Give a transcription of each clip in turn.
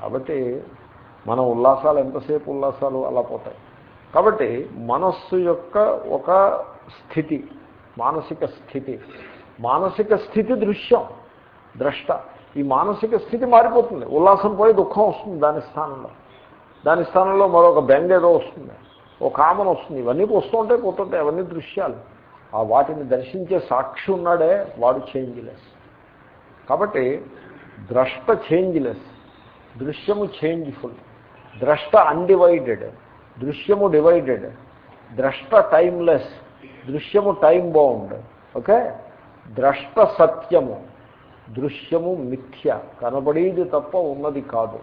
కాబట్టి మన ఉల్లాసాలు ఎంతసేపు ఉల్లాసాలు అలా పోతాయి? కాబట్టి మనస్సు యొక్క ఒక స్థితి మానసిక స్థితి. మానసిక స్థితి దృశ్యం ద్రష్ట. ఈ మానసిక స్థితి మారిపోతుంది. ఉల్లాసం పోయి దుఃఖం వస్తుంది దాని స్థానంలో. దాని స్థానంలో మరొక బెంగ ఏదో వస్తుంది. ఓ కామన్ వస్తుంది. ఇవన్నీ వస్తుంటాయి పోతుంటాయి అవన్నీ దృశ్యాలు. ఆ వాటిని దర్శించే సాక్షి ఉన్నాడే వాడు చేంజ్లెస్. కాబట్టి ద్రష్ట చేంజ్లెస్. దృశ్యము చేంజ్ఫుల్. ద్రష్ట అన్డివైడెడ్. దృశ్యము డివైడెడ్. ద్రష్ట టైమ్లెస్. దృశ్యము టైం బౌండ్. ఓకే? ద్రష్ట సత్యము. దృశ్యము మిథ్య. కనబడేది తప్ప ఉన్నది కాదు.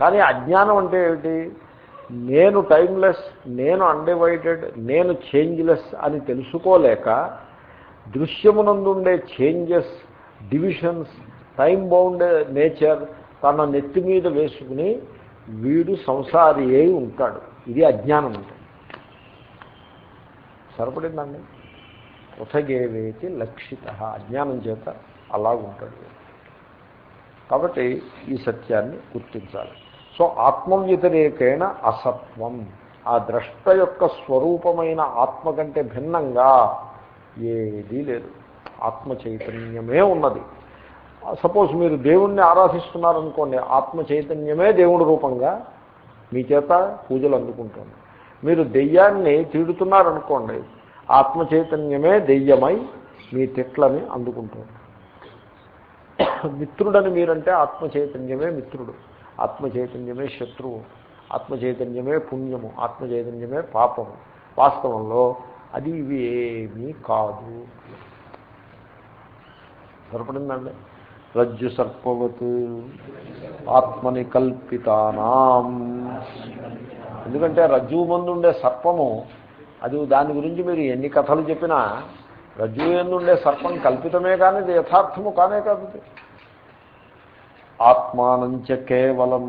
కానీ అజ్ఞానం అంటే ఏమిటి? నేను టైమ్లెస్ నేను అన్డివైడెడ్ నేను చేంజ్లెస్ అని తెలుసుకోలేక దృశ్యమునందుండే changes divisions time bound nature తన నెత్తి మీద వేసుకుని వీడు సంసారి అయి ఉంటాడు. ఇది అజ్ఞానం అంటే. సరిపడిందండి? పృథగేవేతి లక్షిత. అజ్ఞానం చేత అలాగుంటాడు కాబట్టి ఈ సత్యాన్ని గుర్తించాలి. సో ఆత్మ వ్యతిరేకైన అసత్వం. ఆ ద్రష్ట యొక్క స్వరూపమైన ఆత్మ కంటే భిన్నంగా ఏదీ లేదు. ఆత్మ చైతన్యమే ఉన్నది. సపోజ్ మీరు దేవుణ్ణి ఆరాధిస్తున్నారనుకోండి ఆత్మ చైతన్యమే దేవుడి రూపంగా మీ చేత పూజలు అందుకుంటుంది. మీరు దెయ్యాన్ని తీడుతున్నారనుకోండి ఆత్మ చైతన్యమే దెయ్యమై మీ తిట్లని అందుకుంటుంది. మిత్రుడని మీరంటే ఆత్మ చైతన్యమే మిత్రుడు ఆత్మ చైతన్యమే శత్రువు ఆత్మ చైతన్యమే పుణ్యము ఆత్మ చైతన్యమే పాపము. వాస్తవంలో అది ఇవి ఏమీ కాదు. సరిపడిందండి? రజ్జు సర్పవత్ ఆత్మని కల్పితానాం. ఎందుకంటే రజ్జువు ముందుండే సర్పము అది దాని గురించి మీరు ఎన్ని కథలు చెప్పినా రజ్జువు ఎందుండే సర్పం కల్పితమే కానీ ఇది యథార్థము కానే కాదు ఆత్మానంచ కేవలం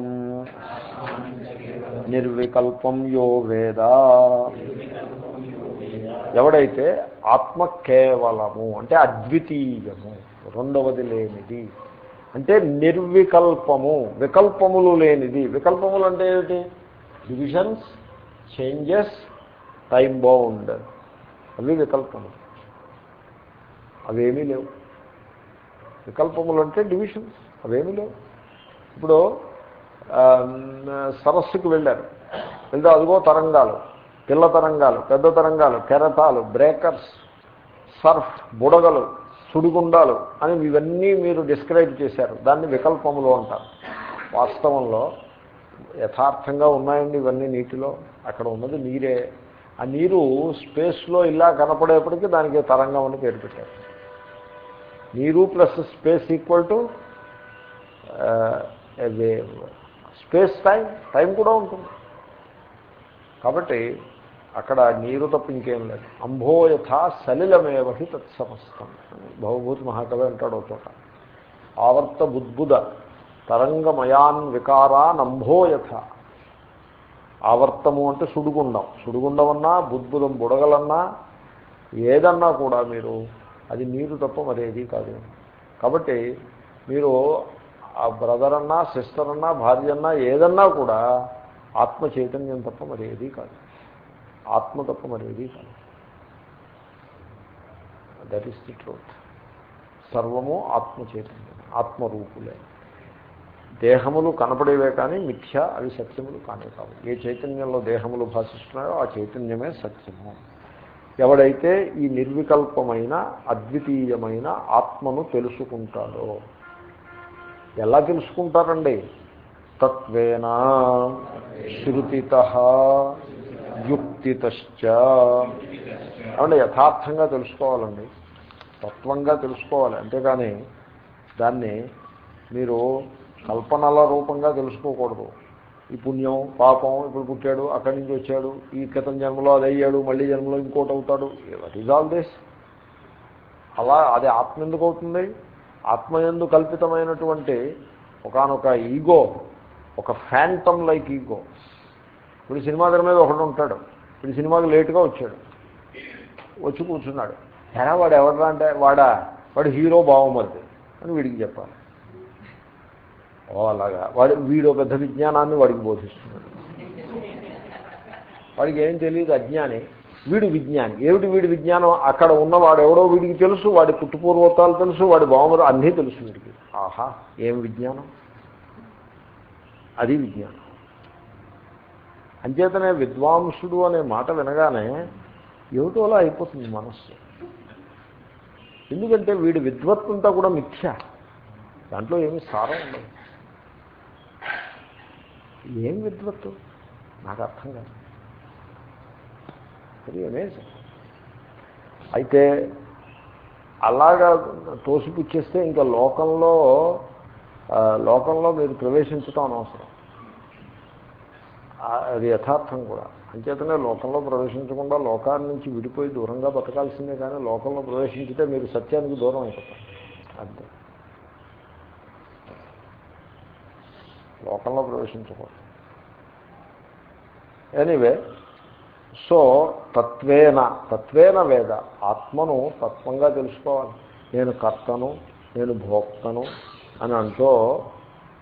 నిర్వికల్పం యో వేద. ఎవడైతే ఆత్మ కేవలము అంటే అద్వితీయము రెండవది లేనిది. అంటే నిర్వికల్పము వికల్పములు లేనిది. వికల్పములు అంటే ఏమిటి? డివిజన్స్ చేంజెస్ టైం బౌండ్ అవి వికల్పములు. అవేమీ లేవు. వికల్పములు అంటే డివిజన్స్ అవేమీ లేవు. ఇప్పుడు సరస్సుకు వెళ్ళారు. వెళ్తే అదిగో తరంగాలు పిల్ల తరంగాలు పెద్ద తరంగాలు కెరటాలు బ్రేకర్స్ సర్ఫ్ బుడగలు సుడిగుండాలు అని ఇవన్నీ మీరు డిస్క్రైబ్ చేశారు. దాన్ని వికల్పములు అంటారు. వాస్తవంలో యథార్థంగా ఉన్నాయండి ఇవన్నీ నీటిలో. అక్కడ ఉన్నది నీరే. ఆ నీరు స్పేస్లో ఇలా కనపడేప్పటికీ దానికి తరంగం అని పేరు పెట్టారు. నీరు plus space equal to space time. Time కూడా ఉంటుంది. కాబట్టి అక్కడ నీరు తప్ప ఇంకేం లేదు. అంభోయథ సలిలమేవహి తత్సమస్తం. సమస్తం భవభూతి మహాకవి అంటాడు చోట. ఆవర్త బుద్బుద తరంగమయాన్ వికారాన్ అంభోయథ ఆవర్తము అంటే సుడిగుండం. సుడిగుండం అన్నా బుద్బుదం బుడగలన్నా ఏదన్నా కూడా మీరు అది నీరు తప్ప మరేది కాదు. కాబట్టి మీరు ఆ బ్రదర్ అన్నా సిస్టర్ అన్నా భార్య అన్నా ఏదన్నా కూడా ఆత్మ చైతన్యం తప్ప మరేది కాదు. ఆత్మ తప్ప మరేది కాదు దట్ ఈస్ ది ట్రూత్ సర్వము ఆత్మ చైతన్యం ఆత్మరూపులే. దేహములు కనపడేవే కానీ మిథ్య అవి సత్యములు కానే కావు. ఏ చైతన్యంలో దేహములు భాషిస్తున్నాయో ఆ చైతన్యమే సత్యము. ఎవడైతే ఈ నిర్వికల్పమైన అద్వితీయమైన ఆత్మను తెలుసుకుంటాడో ఎలా తెలుసుకుంటారండి? తత్వేనా శృతిత యుక్తితశ్చ. అంటే యథార్థంగా తెలుసుకోవాలండి. తత్వంగా తెలుసుకోవాలి. అంతేకాని దాన్ని మీరు కల్పనల రూపంగా తెలుసుకోకూడదు. ఈ పుణ్యం పాపం ఇప్పుడు పుట్టాడు అక్కడి నుంచి వచ్చాడు ఈ క్రితం జన్మలో అది అయ్యాడు మళ్ళీ జన్మలో ఇంకోటి అవుతాడు. వాట్ ఈజ్ ఆల్ దిస్ అలా అది ఆత్మ ఎందుకు అవుతుంది? ఆత్మ ఎందు కల్పితమైనటువంటి ఒకనొక ఈగో ఒక ఫ్యాంటమ్ లైక్ ఈగో ఇప్పుడు సినిమా తెర మీద ఒకడు ఉంటాడు. ఇప్పుడు సినిమాకి లేటుగా వచ్చాడు. వచ్చి కూర్చున్నాడు. ఎరా వాడు ఎవడరా అంటే వాడా? వాడు హీరో బావమర్ది అని వీడికి చెప్పాలి. ఓ అలాగా. వాడు వీడు పెద్ద విజ్ఞానాన్ని వాడికి బోధిస్తున్నాడు. వాడికి ఏం తెలియదు అజ్ఞాని. వీడు విజ్ఞాని. ఏమిటి వీడి విజ్ఞానం? అక్కడ ఉన్నవాడు ఎవడో వీడికి తెలుసు వాడి పుట్టుపూర్వతాలు తెలుసు వాడి బావమరు అన్నీ తెలుసు వీడికి. ఆహా ఏం విజ్ఞానం? అది విజ్ఞానం. అంచేతనే విద్వాంసుడు అనే మాట వినగానే ఏమిటోలా అయిపోతుంది మనస్సు. ఎందుకంటే వీడి విద్వత్తంతా కూడా మిథ్య. దాంట్లో ఏమి సారం ఉండదు. ఏం విద్వత్తు? నాకు అర్థం కాదు. అది అమేజింగ్. అయితే అలాగా తోసిపుచ్చేస్తే ఇంకా లోకంలో లోకంలో మీరు ప్రవేశించటం అనవసరం. అది యథార్థం కూడా. అంచేతనే లోకంలో ప్రవేశించకుండా లోకాన్ని నుంచి విడిపోయి దూరంగా బతకాల్సిందే కానీ లోకంలో ప్రవేశించితే మీరు సత్యానికి దూరం అయిపోతారు. అంతే. లోకంలో ప్రవేశించకూడదు. ఎనీవే సో తత్వేన తత్వేన వేద ఆత్మను తత్వంగా తెలుసుకోవాలి. నేను కర్తను నేను భోక్తను అని అంటూ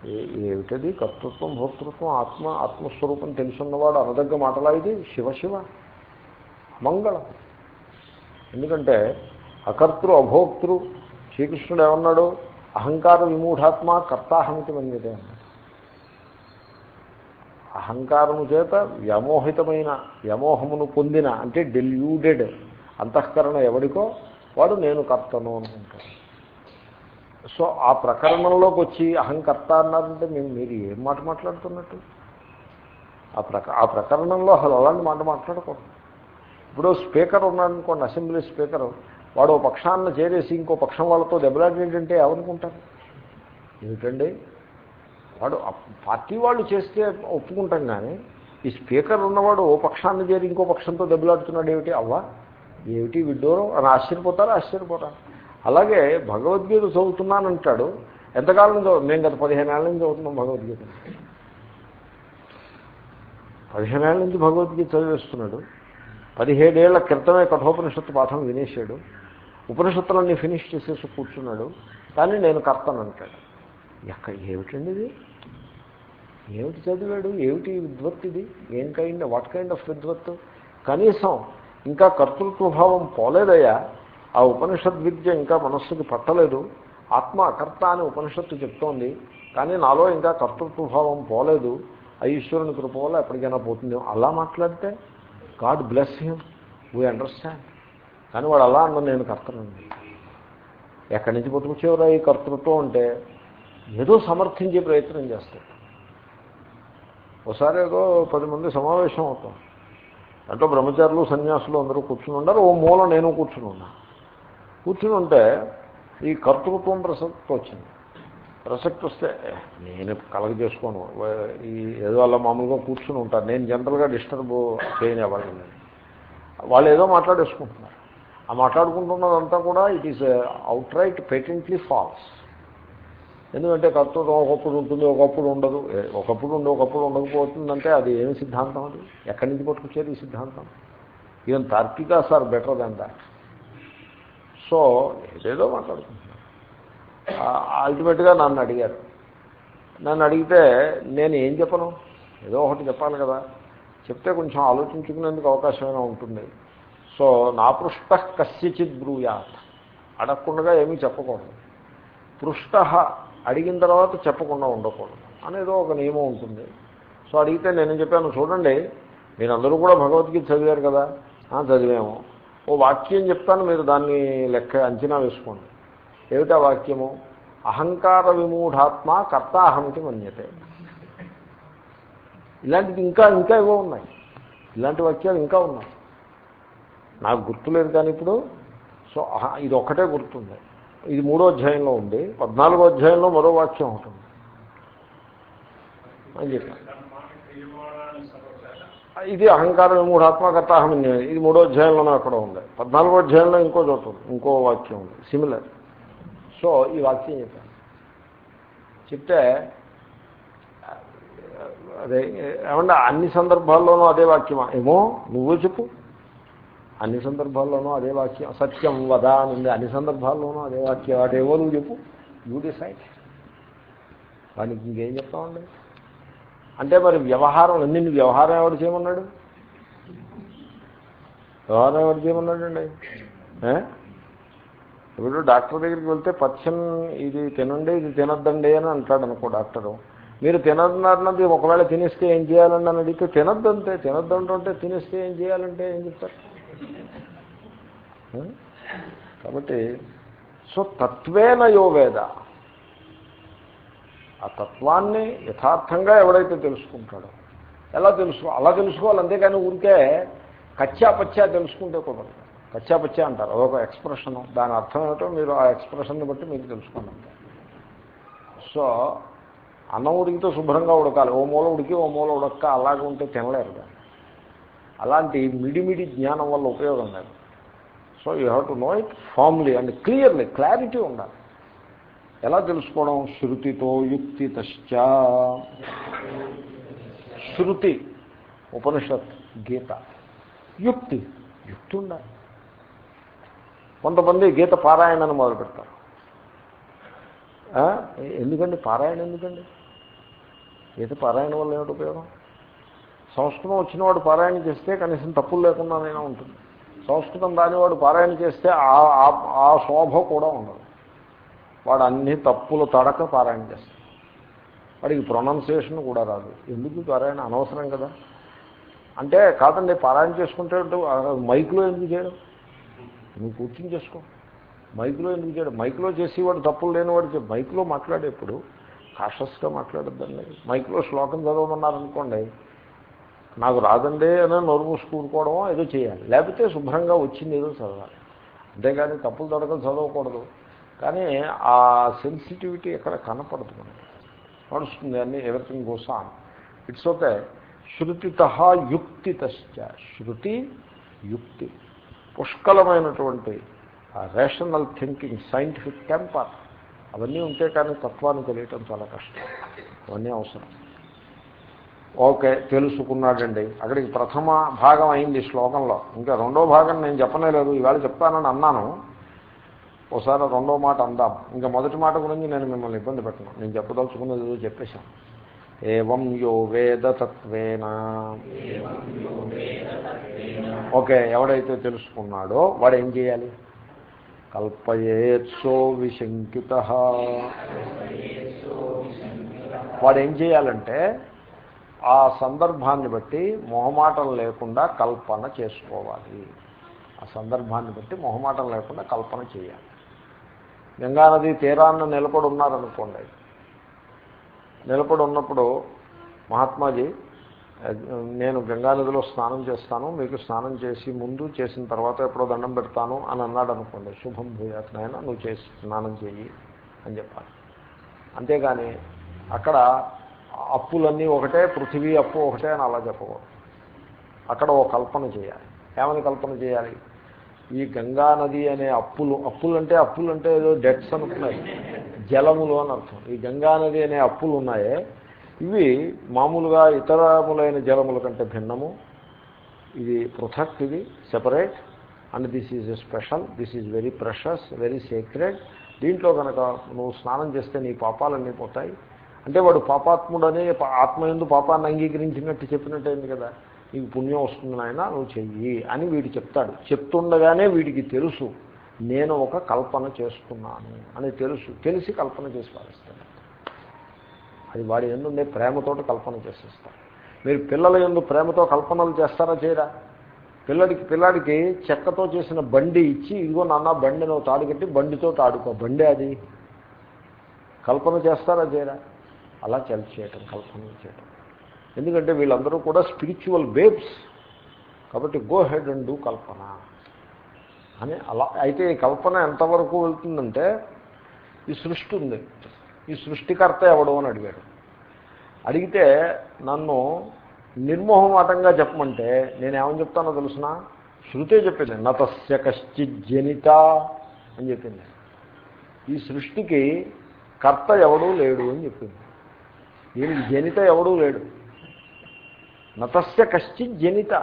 ఏమిటది? కర్తృత్వం భోక్తృత్వం ఆత్మ ఆత్మస్వరూపం తెలుసున్నవాడు అనదగ్గ మాటలా ఇది? శివ శివ. మంగళం. ఎందుకంటే అకర్తృ అభోక్తృ శ్రీకృష్ణుడు ఏమన్నాడు? అహంకార విమూఢాత్మ కర్తాహమితి మన్యతే అన్నాడు. అహంకారము చేత వ్యామోహితమైన వ్యామోహమును పొందిన అంటే డెల్యూడెడ్ అంతఃకరణ ఎవడికో వాడు నేను కర్తను అనుకుంటాను సో ఆ ప్రకరణంలోకి వచ్చి అహంకర్త అన్నారంటే మేము మీరు ఏం మాట మాట్లాడుతున్నట్టు? ఆ ప్రక ఆ ప్రకరణంలో అసలు అలాంటి మాట మాట్లాడకూడదు. ఇప్పుడు స్పీకర్ ఉన్నాడనుకోండి అసెంబ్లీ స్పీకర్ వాడు ఓ పక్షాన్ని చేరేసి ఇంకో పక్షం వాళ్ళతో దెబ్బలాడేటంటే ఏమనుకుంటారు? ఏమిటండి? వాడు పార్టీ వాళ్ళు చేస్తే ఒప్పుకుంటాం కానీ ఈ స్పీకర్ ఉన్నవాడు ఓ పక్షాన్ని చేరి ఇంకో పక్షంతో దెబ్బలాడుతున్నాడు ఏమిటి? అవ్వా ఏమిటి విడ్డూరం? అని ఆశ్చర్యపోతారా? ఆశ్చర్యపోతారు? అలాగే భగవద్గీత చదువుతున్నానంటాడు. ఎంతకాలం చదువు మేము గత పదిహేను ఏళ్ళ నుంచి చదువుతున్నాం భగవద్గీత. పదిహేను ఏళ్ళ నుంచి భగవద్గీత చదివేస్తున్నాడు. పదిహేడేళ్ళ క్రితమే కఠోపనిషత్తు పాఠం వినేశాడు. ఉపనిషత్తులన్నీ ఫినిష్ చేసేసి కూర్చున్నాడు. కానీ నేను కర్తను అంటాడు. ఎక్కడ ఏమిటండి ఇది? ఏమిటి చదివాడు? ఏమిటి విద్వత్ ఇది? ఏం కైండ్ వాట్ కైండ్ ఆఫ్ విద్వత్ కనీసం ఇంకా కర్తృత్వభావం పోలేదయ్యా. ఆ ఉపనిషత్ విద్య ఇంకా మనస్సుకి పట్టలేదు. ఆత్మ అకర్త అని ఉపనిషత్తు చెప్తోంది. కానీ నాలో ఇంకా కర్తృత్వభావం పోలేదు. ఆ ఈశ్వరుని కృప వల్ల ఎప్పటికైనా పోతుంది. అలా మాట్లాడితే God bless him. We understand. కానీ వాడు అలా అన్న నేను కర్తనండి. ఎక్కడి నుంచి పుట్టుకొచ్చేవరా ఈ కర్తృత్వం అంటే? ఏదో సమర్థించే ప్రయత్నం చేస్తాడు ఒకసారి ఏదో పది మంది సమావేశం అవుతాం. అంటే బ్రహ్మచారులు సన్యాసులు అందరూ కూర్చుని ఉన్నారు. ఓ మూల నేను కూర్చుని ఉన్నా. కూర్చుని ఉంటే ఈ కర్తృత్వం ప్రసక్తి వచ్చింది. ప్రసక్తి వస్తే నేను కలగ చేసుకోను. ఈ ఏదో అలా మామూలుగా కూర్చుని ఉంటాను. నేను జనరల్గా డిస్టర్బ్ చేయని వాళ్ళని వాళ్ళు ఏదో మాట్లాడేసుకుంటున్నారు. ఆ మాట్లాడుకుంటున్నదంతా కూడా it is outright patently false ఎందుకంటే కర్తృత్వం ఒకప్పుడు ఉంటుంది ఒకప్పుడు ఉండదు. ఒకప్పుడు ఉండి ఒకప్పుడు ఉండకపోతుందంటే అది ఏమి సిద్ధాంతం అది? ఎక్కడి నుంచి పట్టుకొచ్చేది ఈ సిద్ధాంతం? Even తార్కికాస్ are better than that. So ఏదేదో మాట్లాడుకుంటున్నాను అల్టిమేట్గా నన్ను అడిగారు. నన్ను అడిగితే నేను ఏం చెప్పను? ఏదో ఒకటి చెప్పాలి కదా. చెప్తే కొంచెం ఆలోచించుకునేందుకు అవకాశమైనా ఉంటుంది. సో నా పృష్ట కస్యచిత్ బ్రూయాత్. అడగకుండా ఏమీ చెప్పకూడదు. పృష్ట అడిగిన తర్వాత చెప్పకుండా ఉండకూడదు. అనేదో ఒక నియమం ఉంటుంది. సో అడిగితే నేను చెప్పాను? చూడండి మీరందరూ కూడా భగవద్గీత చదివారు కదా. చదివాము. ఓ వాక్యం చెప్తాను మీరు దాన్ని లెక్క అంచనా వేసుకోండి. ఏమిటా వాక్యము? అహంకార విమూఢాత్మ కర్త అహంకి మన్యతే. ఇలాంటిది ఇంకా ఇంకా ఏవో ఉన్నాయి. ఇలాంటి వాక్యాలు ఇంకా ఉన్నాయి. నాకు గుర్తులేదు కానీ ఇప్పుడు సో ఇది ఒక్కటే గుర్తుంది. ఇది మూడో అధ్యాయంలో ఉంది. పద్నాలుగో అధ్యాయంలో మరో వాక్యం ఉంటుంది అని చెప్పాను. ఇది అహంకారం మూఢాత్మకత ఇది మూడో అధ్యాయంలోనే అక్కడ ఉంది. పద్నాలుగో అధ్యాయంలో ఇంకో చోట ఇంకో వాక్యం ఉంది సిమిలర్ సో ఈ వాక్యం చెప్పాను. చెప్తే అదే ఏమంటే అన్ని సందర్భాల్లోనూ అదే వాక్యమా? ఏమో నువ్వే చెప్పు. అన్ని సందర్భాల్లోనూ అదే వాక్యం సత్యం వదా అని ఉంది అన్ని సందర్భాల్లోనూ అదే వాక్యం అదేవో నువ్వు చెప్పు. యూ డిసైడ్ వాడికి ఇంకేం చెప్తామండి అంటే మరి వ్యవహారం నిన్ను వ్యవహారం ఎవరు చేయమన్నాడు? వ్యవహారం ఎవరు చేయమన్నాడండి? ఇప్పుడు డాక్టర్ దగ్గరికి వెళ్తే పచ్చన్ ఇది తినండి ఇది తినద్దండి అని అంటాడు అనుకో డాక్టరు. మీరు తినద్దన్నది ఒకవేళ తినేస్తే ఏం చేయాలండి అని అడిగితే తినద్దంతే తినద్దంటుంటే తినేస్తే ఏం చేయాలంటే ఏం చెప్తారు? కాబట్టి సో తత్వేన యోవేద ఆ తత్వాన్ని యథార్థంగా ఎవడైతే తెలుసుకుంటాడో. ఎలా తెలుసుకో అలా తెలుసుకోవాలి. అంతేకాని ఊరికే కచ్చా పచ్చా తెలుసుకుంటే కుదరదు. కచ్చా పచ్చా అంటారు. అదొక ఎక్స్ప్రెషన్. దాని అర్థం ఏమిటో మీరు ఆ ఎక్స్ప్రెషన్ని బట్టి మీరు తెలుసుకోండి సో అన్నం ఉడికితే శుభ్రంగా ఉడకాలి. ఓ మూల ఉడికి ఓ మూల ఉడక్క అలాగే ఉంటే తినలేరు దాన్ని అలాంటి మిడిమిడి జ్ఞానం వల్ల ఉపయోగం లేదు. So you have to know it formally and clearly clarity ఉండాలి. ఎలా తెలుసుకోవడం? శృతితో యుక్తి శృతి ఉపనిషత్ గీత. యుక్తి యుక్తి ఉండాలి. కొంతమంది గీత పారాయణను మొదలు పెడతారు. ఎందుకండి? పారాయణ ఎందుకండి? గీత పారాయణ వల్ల ఏమిటి ఉపయోగం? సంస్కృతం వచ్చినవాడు పారాయణ చేస్తే కనీసం తప్పులు లేకుండానైనా ఉంటుంది. సంస్కృతం రానివాడు పారాయణ చేస్తే ఆ- ఆ- ఆ శోభ కూడా ఉండదు. వాడు అన్ని తప్పులు తడక పారాయణ చేస్తాడు. వాడికి ప్రొనౌన్సియేషన్ కూడా రాదు. ఎందుకు పారాయణ అనవసరం కదా? అంటే కాదండి పారాయణ చేసుకుంటే మైక్లో ఎందుకు చేయడం? నువ్వు కూర్చుని చేసుకో. మైక్లో ఎందుకు చేయడం? మైక్లో చేసేవాడు తప్పులు లేనివాడు చెప్ మైక్లో మాట్లాడేప్పుడు కాషస్గా మాట్లాడద్దండి. మైక్లో శ్లోకం చదవమన్నారనుకోండి నాకు రాదండి అని నోరు మూసుకూరుకోవడమో ఏదో చేయాలి. లేకపోతే శుభ్రంగా వచ్చింది ఏదో చదవాలి. అంతేగాని తప్పులు తడకలు చదవకూడదు. కానీ ఆ సెన్సిటివిటీ ఎక్కడ కనపడదు మనకి. నడుస్తుంది అన్ని everything goes on it's okay శృతిత యుక్తిత శృతి యుక్తి. పుష్కలమైనటువంటి రేషనల్ థింకింగ్ సైంటిఫిక్ టెంపర్ అవన్నీ ఉంటే కానీ తత్వాన్ని తెలియటం చాలా కష్టం. అవన్నీ అవసరం. ఓకే తెలుసుకున్నాడండి. అక్కడికి ప్రథమ భాగం అయింది శ్లోకంలో. ఇంకా రెండో భాగం నేను చెప్పనే లేదు. ఇవాళ చెప్తానని అన్నాను. ఒకసారి రెండో మాట అందాం. ఇంకా మొదటి మాట గురించి నేను మిమ్మల్ని ఇబ్బంది పెట్టను. నేను చెప్పదలుచుకున్నది ఏదో చెప్పేశాను. ఏవం యో వేద తత్వేనా? ఓకే ఎవడైతే తెలుసుకున్నాడో వాడు ఏం చేయాలి? కల్పయేత్సో విశంకిత. వాడు ఏం చేయాలంటే ఆ సందర్భాన్ని బట్టి మొహమాటం లేకుండా కల్పన చేసుకోవాలి. ఆ సందర్భాన్ని బట్టి మొహమాటం లేకుండా కల్పన చేయాలి. గంగానది తీరాన్ని నిలబడి ఉన్నారనుకోండి. నిలబడి ఉన్నప్పుడు మహాత్మాజీ నేను గంగానదిలో స్నానం చేస్తాను మీకు స్నానం చేసి ముందు చేసిన తర్వాత ఎప్పుడో దండం పెడతాను అని అన్నాడు అనుకోండి శుభం భూయాత్ నాయన నువ్వు చేసి స్నానం చేయి అని చెప్పాలి. అంతేగాని అక్కడ అప్పులన్నీ ఒకటే పృథివీ అప్పు ఒకటే అని అలా చెప్పకూడదు. అక్కడ ఓ కల్పన చేయాలి. ఏమని కల్పన చేయాలి? ఈ గంగా నది అనే అప్పులు అప్పులు అంటే అప్పులు అంటే ఏదో డెట్స్ అనుకున్నాయి జలములు అని అర్థం. ఈ గంగా నది అనే అప్పులు ఉన్నాయే ఇవి మామూలుగా ఇతరములైన జలముల కంటే భిన్నము. ఇది పృథక్ ఇది separate and this is special this is very precious very secret దీంట్లో కనుక నువ్వు స్నానం చేస్తే నీ పాపాలన్నీ పోతాయి. అంటే వాడు పాపాత్ముడని ఆత్మ ఎందు పాపాన్ని అంగీకరించినట్టు చెప్పినట్టయింది కదా. నీకు పుణ్యం వస్తుంది నాయన నువ్వు చెయ్యి అని వీడు చెప్తాడు. చెప్తుండగానే వీడికి తెలుసు నేను ఒక కల్పన చేస్తున్నాను అని తెలుసు. తెలిసి కల్పన చేసి పాలిస్తాడు అది వాడి ఎందుండే ప్రేమతోటి కల్పన చేసేస్తాడు. మీరు పిల్లల ఎందు ప్రేమతో కల్పనలు చేస్తారా చేయరా? పిల్లడికి పిల్లాడికి చెక్కతో చేసిన బండి ఇచ్చి ఇదిగో నాన్న బండి నువ్వు తాడుకట్టి బండితో తాడుకో. బండి అది. కల్పన చేస్తారా చేయరా? అలా చల్ చేయటం కల్పన చేయటం. ఎందుకంటే వీళ్ళందరూ కూడా స్పిరిచువల్ బేబ్స్ కాబట్టి గో హెడ్ అండ్ డూ కల్పన. అని అలా అయితే ఈ కల్పన ఎంతవరకు వెళ్తుందంటే ఈ సృష్టి ఉంది. ఈ సృష్టికర్త ఎవడు అని అడిగాడు. అడిగితే నన్ను నిర్మోహమాటంగా చెప్పమంటే నేనేమని చెప్తానో తెలుసిన? శృతే చెప్పింది నతస్య కశ్చిత్ జనిత అని చెప్పింది. ఈ సృష్టికి కర్త ఎవడూ లేడు అని చెప్పింది. దీనికి జనిత ఎవడూ లేడు. నతస్య కశ్చిత్ జనిత.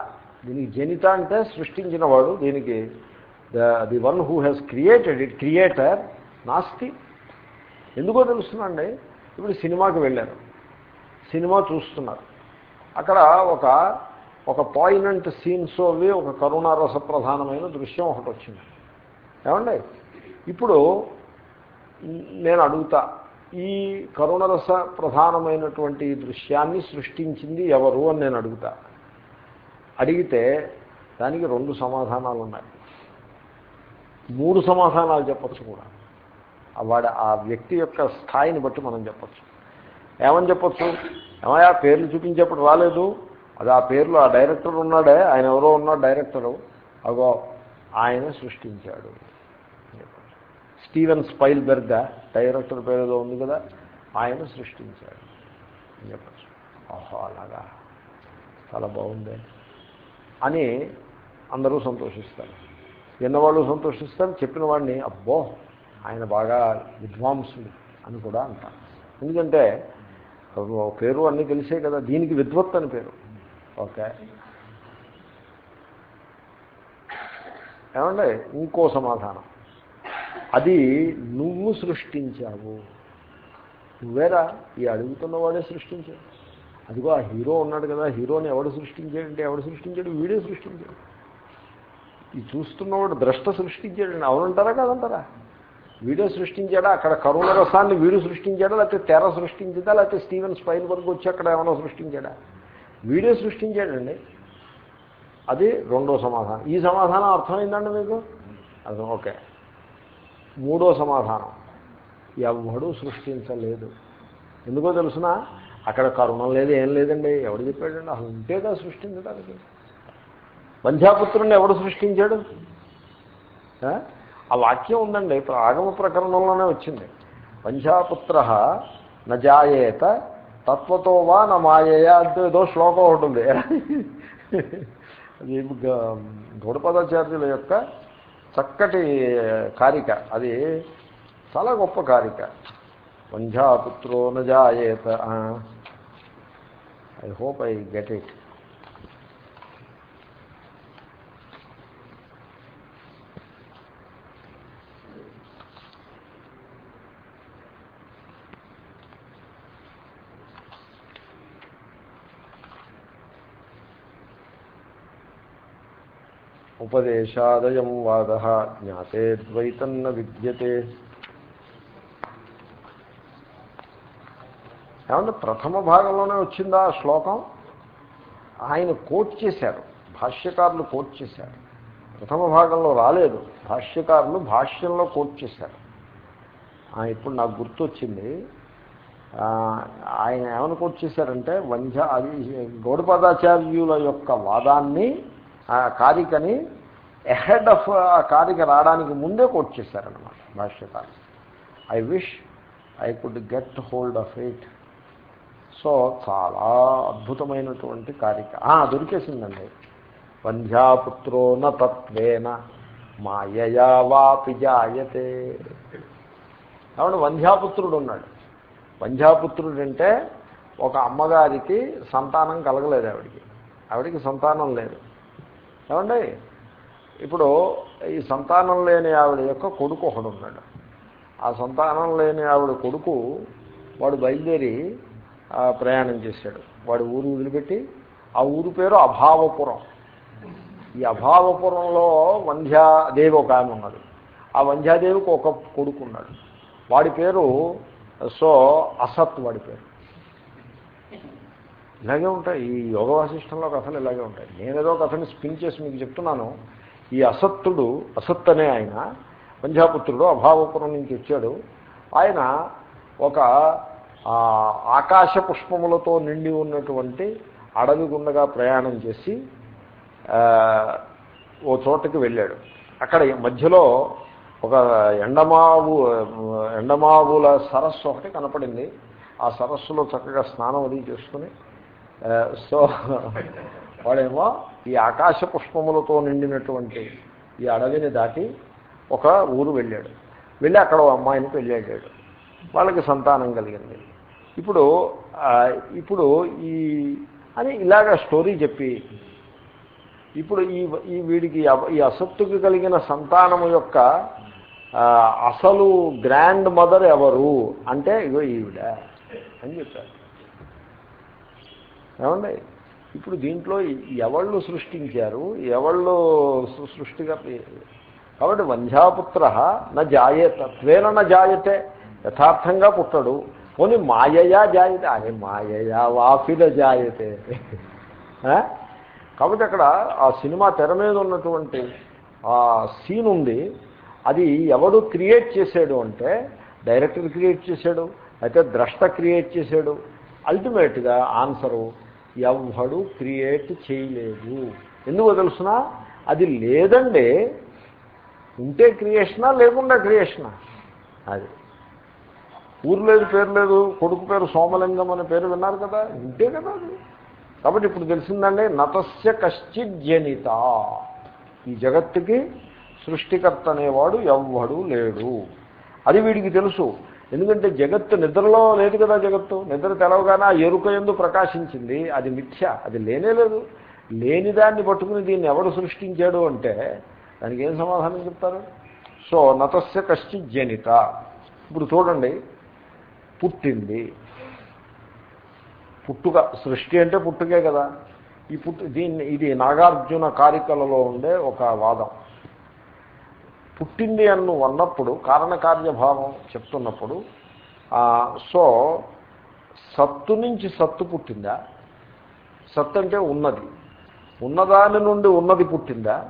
దీనికి జనిత అంటే సృష్టించిన వాడు దీనికి the the one who has created it creator నాస్తి. ఎందుకో తెలుస్తుందండి? ఇప్పుడు సినిమాకి వెళ్ళారు. సినిమా చూస్తున్నారు. అక్కడ ఒక ఒక పాయినెంట్ సీన్స్ అవి ఒక కరుణారస ప్రధానమైన దృశ్యం ఒకటి వచ్చింది. ఏమండి? ఇప్పుడు నేను అడుగుతా. ఈ కరుణరస ప్రధానమైనటువంటి ఈ దృశ్యాన్ని సృష్టించింది ఎవరు అని నేను అడుగుతా. అడిగితే దానికి రెండు సమాధానాలు ఉన్నాయి. మూడు సమాధానాలు చెప్పచ్చు కూడా. వాడు ఆ వ్యక్తి యొక్క స్థాయిని బట్టి మనం చెప్పచ్చు. ఏమని చెప్పచ్చు? ఏమయా పేర్లు చూపించేప్పుడు రాలేదు. అది ఆ పేర్లు ఆ డైరెక్టర్ ఉన్నాడే ఆయన ఎవరో ఉన్నాడు డైరెక్టరు. అగో ఆయన సృష్టించాడు. స్టీవెన్ స్పైల్ బెర్గ్ డైరెక్టర్ పేరు ఉంది కదా ఆయన సృష్టించాడు. చెప్పచ్చు. ఆహో అలాగా. చాలా బాగుంది. అని అందరూ సంతోషిస్తారు. విన్నవాళ్ళు సంతోషిస్తారు చెప్పిన వాడిని అబ్బో ఆయన బాగా విద్వాంసుడు అని కూడా అంటారు. ఎందుకంటే పేరు అన్నీ తెలిసే కదా దీనికి విద్వత్ అని పేరు. ఓకే. ఏమండి? ఇంకో సమాధానం. అది నువ్వు సృష్టించావు. నువ్వేరా? ఈ అడుగుతున్న వాడే సృష్టించాడు. అదిగో ఆ హీరో ఉన్నాడు కదా హీరోని ఎవడు సృష్టించాడంటే ఎవడు సృష్టించాడు? వీడే సృష్టించాడు. ఈ చూస్తున్నవాడు ద్రష్ట సృష్టించాడండి. అవునంటారా కాదంటారా? వీడియో సృష్టించాడా? అక్కడ కరుణ రసాన్ని వీడు సృష్టించాడా? లేకపోతే తెర సృష్టించదా? లేకపోతే స్టీవెన్ స్పైన్ వరకు వచ్చి అక్కడ ఏమైనా సృష్టించాడా? వీడియో సృష్టించాడండి. అది రెండో సమాధానం. ఈ సమాధానం అర్థమైందండి మీకు? అది ఓకే. మూడో సమాధానం. ఎవడు సృష్టించలేదు. ఎందుకో తెలుసిన? అక్కడ కరుణం లేదు ఏం లేదండి. ఎవడు చెప్పాడండి? అసలు ఉంటేగా సృష్టించడానికి. వంధ్యాపుత్రుణ్ణి ఎవడు సృష్టించాడు? ఆ? వాక్యం ఉందండి. ఆగమ ప్రకరణంలోనే వచ్చింది. వంధ్యాపుత్ర నజాయేత తత్వతో వా నా మాయయా అంటే ఏదో శ్లోకం ఒకటి ఉంది. అది గౌడపదాచార్యుల యొక్క చక్కటి కారిక. అది చాలా గొప్ప కారిక. వంశాపుత్రో నజాయేత I hope I get it. ఉపదేశాదయం వాద జ్ఞాతే ద్వైతన్న విద్యతే. ఏమంటే ప్రథమ భాగంలోనే వచ్చిందా ఆ శ్లోకం? ఆయన కోట్ చేశారు భాష్యకారులు కోట్ చేశారు. ప్రథమ భాగంలో రాలేదు భాష్యకారులు భాష్యంలో కోట్ చేశారు. ఇప్పుడు నాకు గుర్తొచ్చింది ఆయన ఏమని కోట్ చేశారంటే వంజ అది గౌడపదాచార్యుల యొక్క వాదాన్ని ఆ కారికని ఎహెడ్ ఆఫ్ uh, ఆ కారిక రావడానికి ముందే కోట్ చేశారనమాట భాష్యకారు. I wish I could get hold of it so చాలా అద్భుతమైనటువంటి కారిక దొరికేసిందండి. వంధ్యాపుత్రో నత్వేన మాయయా వాపి జాయతే. కాబట్టి వంధ్యాపుత్రుడు ఉన్నాడు. వంధ్యాపుత్రుడు అంటే ఒక అమ్మగారికి సంతానం కలగలేదు ఆవిడికి. ఆవిడికి సంతానం లేదు. ఏమండి? ఇప్పుడు ఈ సంతానం లేని ఆవిడ యొక్క కొడుకు ఒకడు ఉన్నాడు. ఆ సంతానం లేని ఆవిడ కొడుకు వాడు బయలుదేరి ప్రయాణం చేశాడు. వాడు ఊరు వదిలిపెట్టి ఆ ఊరు పేరు అభావపురం. ఈ అభావపురంలో వంధ్యాదేవి ఒక ఆమె ఉన్నది. ఆ వంధ్యాదేవికి ఒక కొడుకు ఉన్నాడు. వాడి పేరు సో అసత్ వాడి పేరు. ఇలాగే ఉంటాయి. ఈ యోగ వాసిష్టంలో కథలు ఇలాగే ఉంటాయి. నేనేదో కథని స్పిన్ చేసి మీకు చెప్తున్నాను. ఈ అసత్తుడు అసత్ అనే ఆయన. పంజాపుత్రుడు అభావపురం నుంచి వచ్చాడు. ఆయన ఒక ఆకాశ పుష్పములతో నిండి ఉన్నటువంటి అడవి గుండగా ప్రయాణం చేసి ఓ చోటకి వెళ్ళాడు. అక్కడ మధ్యలో ఒక ఎండమావు ఎండమావుల సరస్సు ఒకటి కనపడింది. ఆ సరస్సులో చక్కగా స్నానం అది చేసుకుని సో వాడేమో ఈ ఆకాశ పుష్పములతో నిండినటువంటి ఈ అడవిని దాటి ఒక ఊరు వెళ్ళాడు. వెళ్ళి అక్కడ అమ్మాయిని పెళ్ళాడాడు వాళ్ళకి సంతానం కలిగింది. ఇప్పుడు ఇప్పుడు ఈ అని ఇలాగ స్టోరీ చెప్పి ఇప్పుడు ఈ ఈ వీడికి ఈ అసత్తుకి కలిగిన సంతానము యొక్క అసలు గ్రాండ్ మదర్ ఎవరు అంటే ఇగో ఈవిడ అని చెప్పారు. ఏమండి? ఇప్పుడు దీంట్లో ఎవళ్ళు సృష్టించారు? ఎవళ్ళు సృష్టిగా కాబట్టి వంధ్యాపుత్ర నా జాయే తత్వేన నా జాయతే యథార్థంగా పుట్టడు. పోనీ మాయయా జాయతే? అదే మాయయా వాఫిద జాయతే. కాబట్టి అక్కడ ఆ సినిమా తెర మీద ఉన్నటువంటి ఆ సీన్ ఉంది అది ఎవడు క్రియేట్ చేశాడు అంటే డైరెక్టర్ క్రియేట్ చేశాడు అయితే ద్రష్ట క్రియేట్ చేశాడు. అల్టిమేట్గా ఆన్సరు ఎవ్వడు క్రియేట్ చేయలేదు. ఎందుకు తెలుసునా? అది లేదండి ఉంటే క్రియేషనా లేకుండా క్రియేషనా? అది. ఊరు లేదు పేరు లేదు కొడుకు పేరు సోమలింగం అనే పేరు విన్నారు కదా? ఉంటే కదా అది. కాబట్టి ఇప్పుడు తెలిసిందండి నతస్య కశ్చిత్ జనిత. ఈ జగత్తుకి సృష్టికర్త అనేవాడు ఎవ్వడు లేడు. అది వీడికి తెలుసు. ఎందుకంటే జగత్తు నిద్రలో లేదు కదా జగత్తు. నిద్ర తెలవగానే ఆ ఎరుక ఎందు ప్రకాశించింది. అది మిథ్య. అది లేనే లేదు. లేని దాన్ని పట్టుకుని దీన్ని ఎవడు సృష్టించాడు అంటే దానికి ఏం సమాధానం చెప్తారు? సో నతస్య కశ్చిత్ జనిత. ఇప్పుడు చూడండి. పుట్టింది. పుట్టుక. సృష్టి అంటే పుట్టుకే కదా. ఈ పుట్టు దీన్ని ఇది నాగార్జున కారికలలో ఉండే ఒక వాదం. పుట్టింది అన్ను అన్నప్పుడు కారణకార్యభావం చెప్తున్నప్పుడు సో సత్తు నుంచి సత్తు పుట్టిందా? సత్తు అంటే ఉన్నది. ఉన్నదాని నుండి ఉన్నది పుట్టిందా?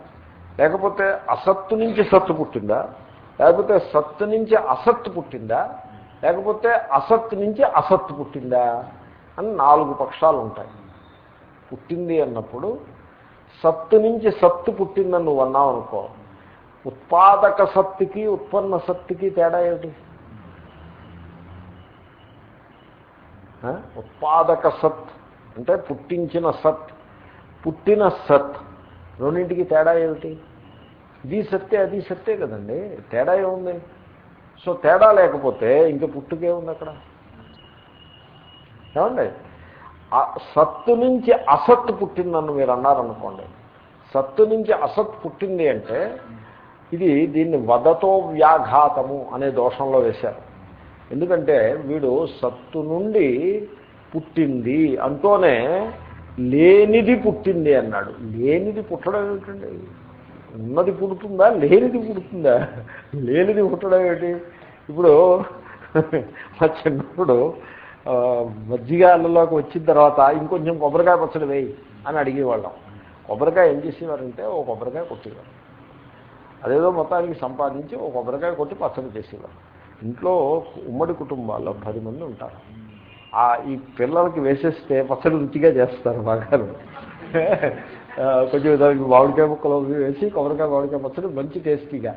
లేకపోతే అసత్తు నుంచి సత్తు పుట్టిందా? లేకపోతే సత్తు నుంచి అసత్తు పుట్టిందా? లేకపోతే అసత్తు నుంచి అసత్తు పుట్టిందా? అని నాలుగు పక్షాలు ఉంటాయి పుట్టింది అన్నప్పుడు సత్తు నుంచి సత్తు పుట్టిందని నువ్వు అన్నావు అనుకో ఉత్పాదక సత్తుకి ఉత్పన్న సత్తుకి తేడా ఏమిటి? ఉత్పాదక సత్ అంటే పుట్టించిన సత్ పుట్టిన సత్ రెండింటికి తేడా ఏమిటి? ఇది సత్తే అది సత్తే కదండి. తేడా ఏముంది? సో తేడా లేకపోతే ఇంక పుట్టుకే ఉంది అక్కడ. ఏమండి? సత్తు నుంచి అసత్ పుట్టిందని మీరు అన్నారనుకోండి. సత్తు నుంచి అసత్ పుట్టింది అంటే ఇది దీన్ని వదతో వ్యాఘాతము అనే దోషంలో వేశారు. ఎందుకంటే వీడు సత్తు నుండి పుట్టింది అంటూనే లేనిది పుట్టింది అన్నాడు. లేనిది పుట్టడం ఏమిటండి? ఉన్నది పుడుతుందా? లేనిది పుడుతుందా? లేనిది పుట్టడం ఏమిటి? ఇప్పుడు మా చిన్నప్పుడు మజ్జిగాలలోకి వచ్చిన తర్వాత ఇంకొంచెం కొబ్బరికాయ పచ్చడి వేయి అని అడిగేవాళ్ళం. కొబ్బరికాయ ఏం చేసేవారంటే ఓ కొబ్బరికాయ కొట్టేవారు. అదేదో మొత్తానికి సంపాదించి ఒక కొబ్బరికాయ కొట్టి పచ్చడి చేసేవారు. ఇంట్లో ఉమ్మడి కుటుంబాల్లో పది మంది ఉంటారు. ఆ ఈ పిల్లలకి వేసేస్తే పచ్చడి రుచిగా చేస్తారు బాగా కొంచెం దానికి మామిడికాయ ముక్కలు వేసి కొబ్బరికాయ మామిడికాయ పచ్చడి మంచి టేస్టీగా.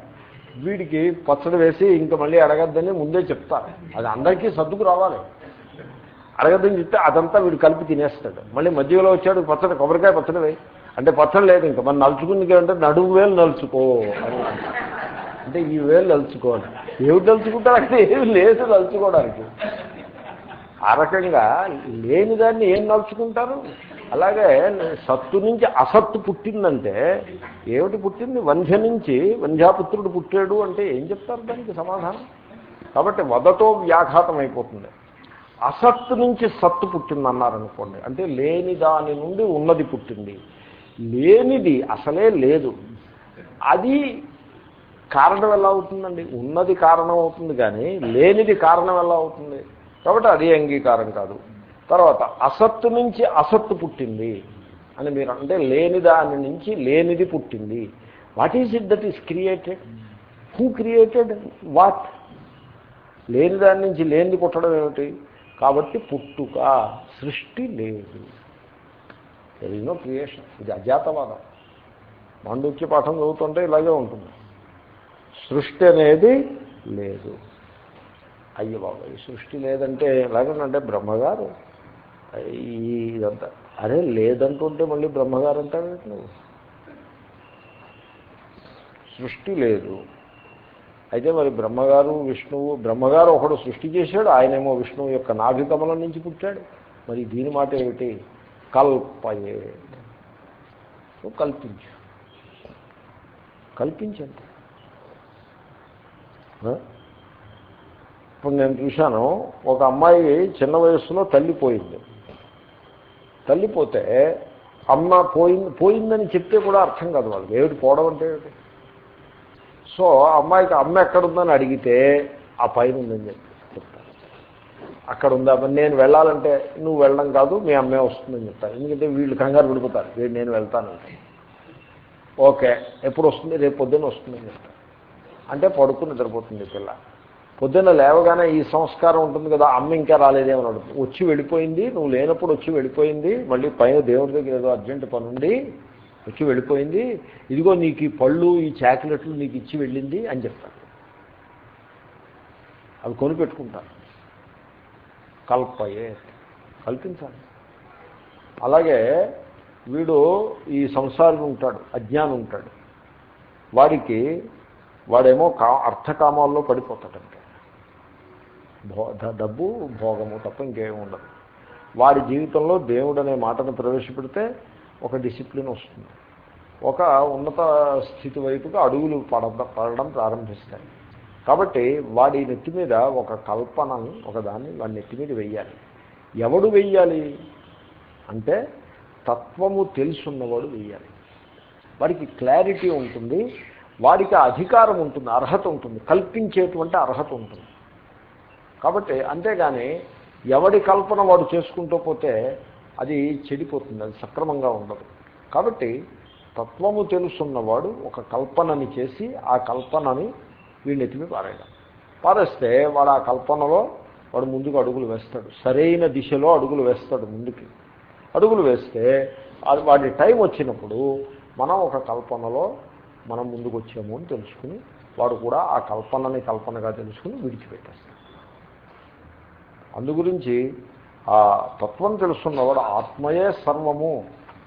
వీడికి పచ్చడి వేసి ఇంకా మళ్ళీ అడగద్దని ముందే చెప్తారు అది అందరికీ సర్దుకు రావాలి. అడగద్దని చెప్తే అదంతా వీడు కలిపి తినేస్తాడు. మళ్ళీ మధ్యలో వచ్చాడు పచ్చడి కొబ్బరికాయ పచ్చడి వేయి. అంటే పచ్చడి లేదు ఇంకా. మనం నలుచుకుంది అంటే నడుము వేలు నలుచుకో అంటే ఈ వేలు నలుచుకోవాలి ఏమిటి నలుచుకుంటారు అంటే ఏమి లేదు నలుచుకోవడానికి. ఆ రకంగా లేని దాన్ని ఏం నలుచుకుంటారు? అలాగే సత్తు నుంచి అసత్తు పుట్టిందంటే ఏమిటి పుట్టింది? వంధ్య నుంచి వంధ్యాపుత్రుడు పుట్టాడు అంటే ఏం చెప్తారు దానికి సమాధానం? కాబట్టి వదతో వ్యాఘాతం అయిపోతుంది అసత్తు నుంచి సత్తు పుట్టింది అన్నారనుకోండి అంటే లేని దాని నుండి ఉన్నది పుట్టింది. లేనిది అసలే లేదు. అది కారణం ఎలా అవుతుందండి? ఉన్నది కారణం అవుతుంది కానీ లేనిది కారణం ఎలా అవుతుంది? కాబట్టి అది అంగీకారం కాదు. తర్వాత అసత్తు నుంచి అసత్తు పుట్టింది అని మీరు అంటే లేని దాని నుంచి లేనిది పుట్టింది. What is it that is created who created what లేని దాని నుంచి లేనిది పుట్టడం ఏమిటి? కాబట్టి పుట్టుక సృష్టి లేదు. నో క్రియేషన్ ఇది అజాతవాదం మాండూక్య పాఠం చదువుతుంటే ఇలాగే ఉంటుంది. సృష్టి అనేది లేదు. అయ్య బాబు ఈ సృష్టి లేదంటే ఎలాగనంటే బ్రహ్మగారు. ఇదంతా. అరే లేదంటుంటే మళ్ళీ బ్రహ్మగారు అంటావేంటి నువ్వు? సృష్టి లేదు. అయితే మరి బ్రహ్మగారు విష్ణువు బ్రహ్మగారు ఒకడు సృష్టి చేశాడు ఆయనేమో విష్ణువు యొక్క నాభికమలం నుంచి పుట్టాడు. మరి దీని మాట ఏమిటి? కల్పయే నువ్వు కల్పించు. కల్పించండి. ఇప్పుడు నేను చూశాను ఒక అమ్మాయి చిన్న వయస్సులో తల్లిపోయింది. తల్లిపోతే అమ్మ పోయింది పోయిందని చెప్తే కూడా అర్థం కాదు వాళ్ళకి. ఏమిటి పోవడం అంటే ఏమిటి? సో అమ్మాయికి అమ్మ ఎక్కడుందని అడిగితే ఆ పైన ఉందని చెప్పి. అక్కడ ఉందా మరి నేను వెళ్ళాలంటే నువ్వు వెళ్ళడం కాదు మీ అమ్మే వస్తుందని చెప్తాను ఎందుకంటే వీళ్ళు కంగారు విడిపోతారు వీడు నేను వెళ్తానంటే ఓకే ఎప్పుడు వస్తుంది? రేపు పొద్దున్న వస్తుందని చెప్తాను అంటే పడుకుని నిద్రపోతుంది పిల్ల. పొద్దున్న లేవగానే ఈ సంస్కారం ఉంటుంది కదా అమ్మ ఇంకా రాలేదేమని అడుగుతుంది. వచ్చి వెళ్ళిపోయింది నువ్వు లేనప్పుడు వచ్చి వెళ్ళిపోయింది మళ్ళీ పైన దేవుడి దగ్గర ఏదో అర్జెంట్ పని ఉండి వచ్చి వెళ్ళిపోయింది ఇదిగో నీకు ఈ పళ్ళు ఈ చాక్లెట్లు నీకు ఇచ్చి వెళ్ళింది అని చెప్తాను అవి కొనిపెట్టుకుంటాను కల్పయే. కల్పించాలి. అలాగే వీడు ఈ సంసారి ఉంటాడు అజ్ఞానం ఉంటాడు. వాడికి వాడేమో కా అర్థకామాల్లో పడిపోతాడంటే. భో డబ్బు భోగము తప్ప ఇంకేమి ఉండదు. వాడి జీవితంలో దేవుడు అనే మాటను ప్రవేశపెడితే ఒక డిసిప్లిన్ వస్తుంది. ఒక ఉన్నత స్థితి వైపుగా అడుగులు పడ పడడం ప్రారంభిస్తాయి. కాబట్టి వాడి నెత్తి మీద ఒక కల్పనని ఒకదాన్ని వాడి నెత్తి మీద వెయ్యాలి. ఎవడు వెయ్యాలి? అంటే తత్వము తెలుసున్నవాడు వెయ్యాలి. వాడికి క్లారిటీ ఉంటుంది వాడికి అధికారం ఉంటుంది అర్హత ఉంటుంది కల్పించేటువంటి అర్హత ఉంటుంది. కాబట్టి అంతేగాని ఎవడి కల్పన వాడు చేసుకుంటూ పోతే అది చెడిపోతుంది అది సక్రమంగా ఉండదు. కాబట్టి తత్వము తెలుసున్నవాడు ఒక కల్పనని చేసి ఆ కల్పనని వీడిని ఎత్తిమి పారేయడం. పారేస్తే వాడు ఆ కల్పనలో వాడు ముందుకు అడుగులు వేస్తాడు. సరైన దిశలో అడుగులు వేస్తాడు ముందుకి. అడుగులు వేస్తే అది వాడి టైం వచ్చినప్పుడు మనం ఒక కల్పనలో మనం ముందుకు వచ్చాము అని తెలుసుకుని వాడు కూడా ఆ కల్పనని కల్పనగా తెలుసుకుని విడిచిపెట్టేస్తాడు. అందుగురించి ఆ తత్వం తెలుసున్నవాడు ఆత్మయే సర్వము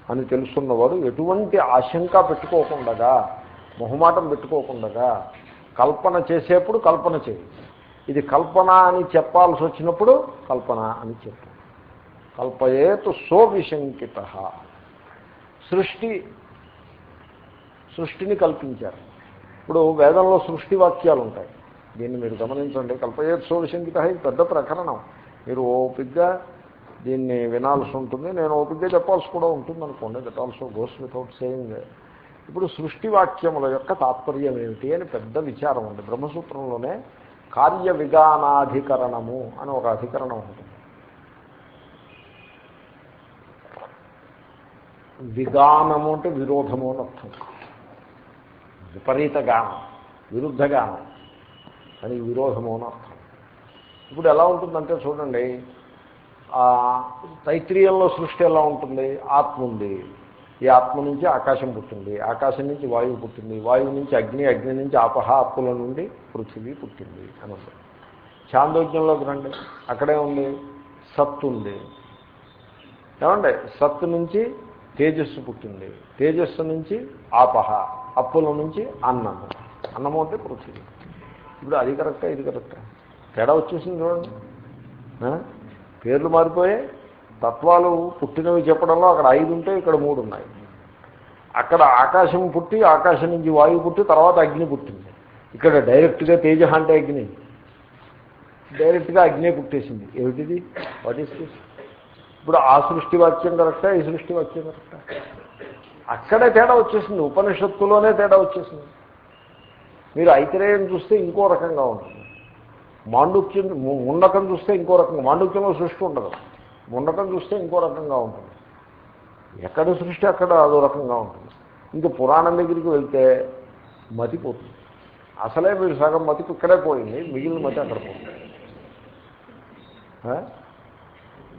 అని తెలుసున్నవాడు ఎటువంటి ఆశంక పెట్టుకోకుండా మొహమాటం పెట్టుకోకుండా కల్పన చేసేప్పుడు కల్పన చేయి. ఇది కల్పన అని చెప్పాల్సి వచ్చినప్పుడు కల్పన అని చెప్పు. కల్పయేతు సో విశంకిత సృష్టి సృష్టిని కల్పించారు. ఇప్పుడు వేదంలో సృష్టి వాక్యాలు ఉంటాయి దీన్ని మీరు గమనించండి. కల్పయేత్ సో విశంకిత ఇది పెద్ద ప్రకరణం. మీరు ఓపిగ్గా దీన్ని వినాల్సి ఉంటుంది. నేను ఓపిగ్గా చెప్పాల్సి కూడా ఉంటుంది అనుకోండి that also goes without saying ఇప్పుడు సృష్టి వాక్యముల యొక్క తాత్పర్యం ఏమిటి అని పెద్ద విచారం ఉంది. బ్రహ్మసూత్రంలోనే కార్య విగానాధికరణము అని ఒక అధికరణం ఉంటుంది. విగానము అంటే విరోధము అని అర్థం. విపరీత గానం విరుద్ధ గానం. అని విరోధము అని అర్థం. ఇప్పుడు ఎలా ఉంటుందంటే చూడండి తైత్రీయంలో సృష్టి ఎలా ఉంటుంది? ఆత్మ ఉంది. ఈ ఆత్మ నుంచి ఆకాశం పుట్టింది. ఆకాశం నుంచి వాయువు పుట్టింది. వాయువు నుంచి అగ్ని అగ్ని నుంచి ఆపహ అప్పుల నుండి పృథివీ పుట్టింది అని ఉంది. చాందోజ్ఞంలోకి రండి. అక్కడే ఉంది. సత్తు ఉంది. ఏమండి? సత్తు నుంచి తేజస్సు పుట్టింది. తేజస్సు నుంచి ఆపహ అప్పుల నుంచి అన్నము. అన్నము అంటే పృథివీ. ఇప్పుడు అది కరెక్టా ఇది కరెక్టా? తేడా వచ్చేసింది చూడండి. పేర్లు మారిపోయాయి. తత్వాలు పుట్టినవి చెప్పడంలో అక్కడ ఐదు ఉంటాయి ఇక్కడ మూడు ఉన్నాయి. అక్కడ ఆకాశం పుట్టి ఆకాశం నుంచి వాయువు పుట్టి తర్వాత అగ్ని పుట్టింది. ఇక్కడ డైరెక్ట్గా తేజ అంటే అగ్ని. డైరెక్ట్గా అగ్నే పుట్టేసింది. ఏమిటిది? వాట్ ఈస్ దిస్ ఇప్పుడు ఆ సృష్టి వాక్యం కరెక్టా? ఈ సృష్టి వాక్యం కరెక్టా? అక్కడే తేడా వచ్చేసింది. ఉపనిషత్తులోనే తేడా వచ్చేసింది. మీరు ఐతిరేయం చూస్తే ఇంకో రకంగా ఉంటుంది. మాండుక్యం ముండకం చూస్తే ఇంకో రకంగా మాండుక్యంలో సృష్టి ఉండదు. ముండకం చూస్తే ఇంకో రకంగా ఉంటుంది. ఎక్కడ సృష్టి అక్కడ అదో రకంగా ఉంటుంది. ఇంకా పురాణం దగ్గరికి వెళ్తే మతిపోతుంది అసలే మీరు సగం మతికి ఇక్కడే పోయింది మిగిలిన మతి అక్కడ పోతుంది.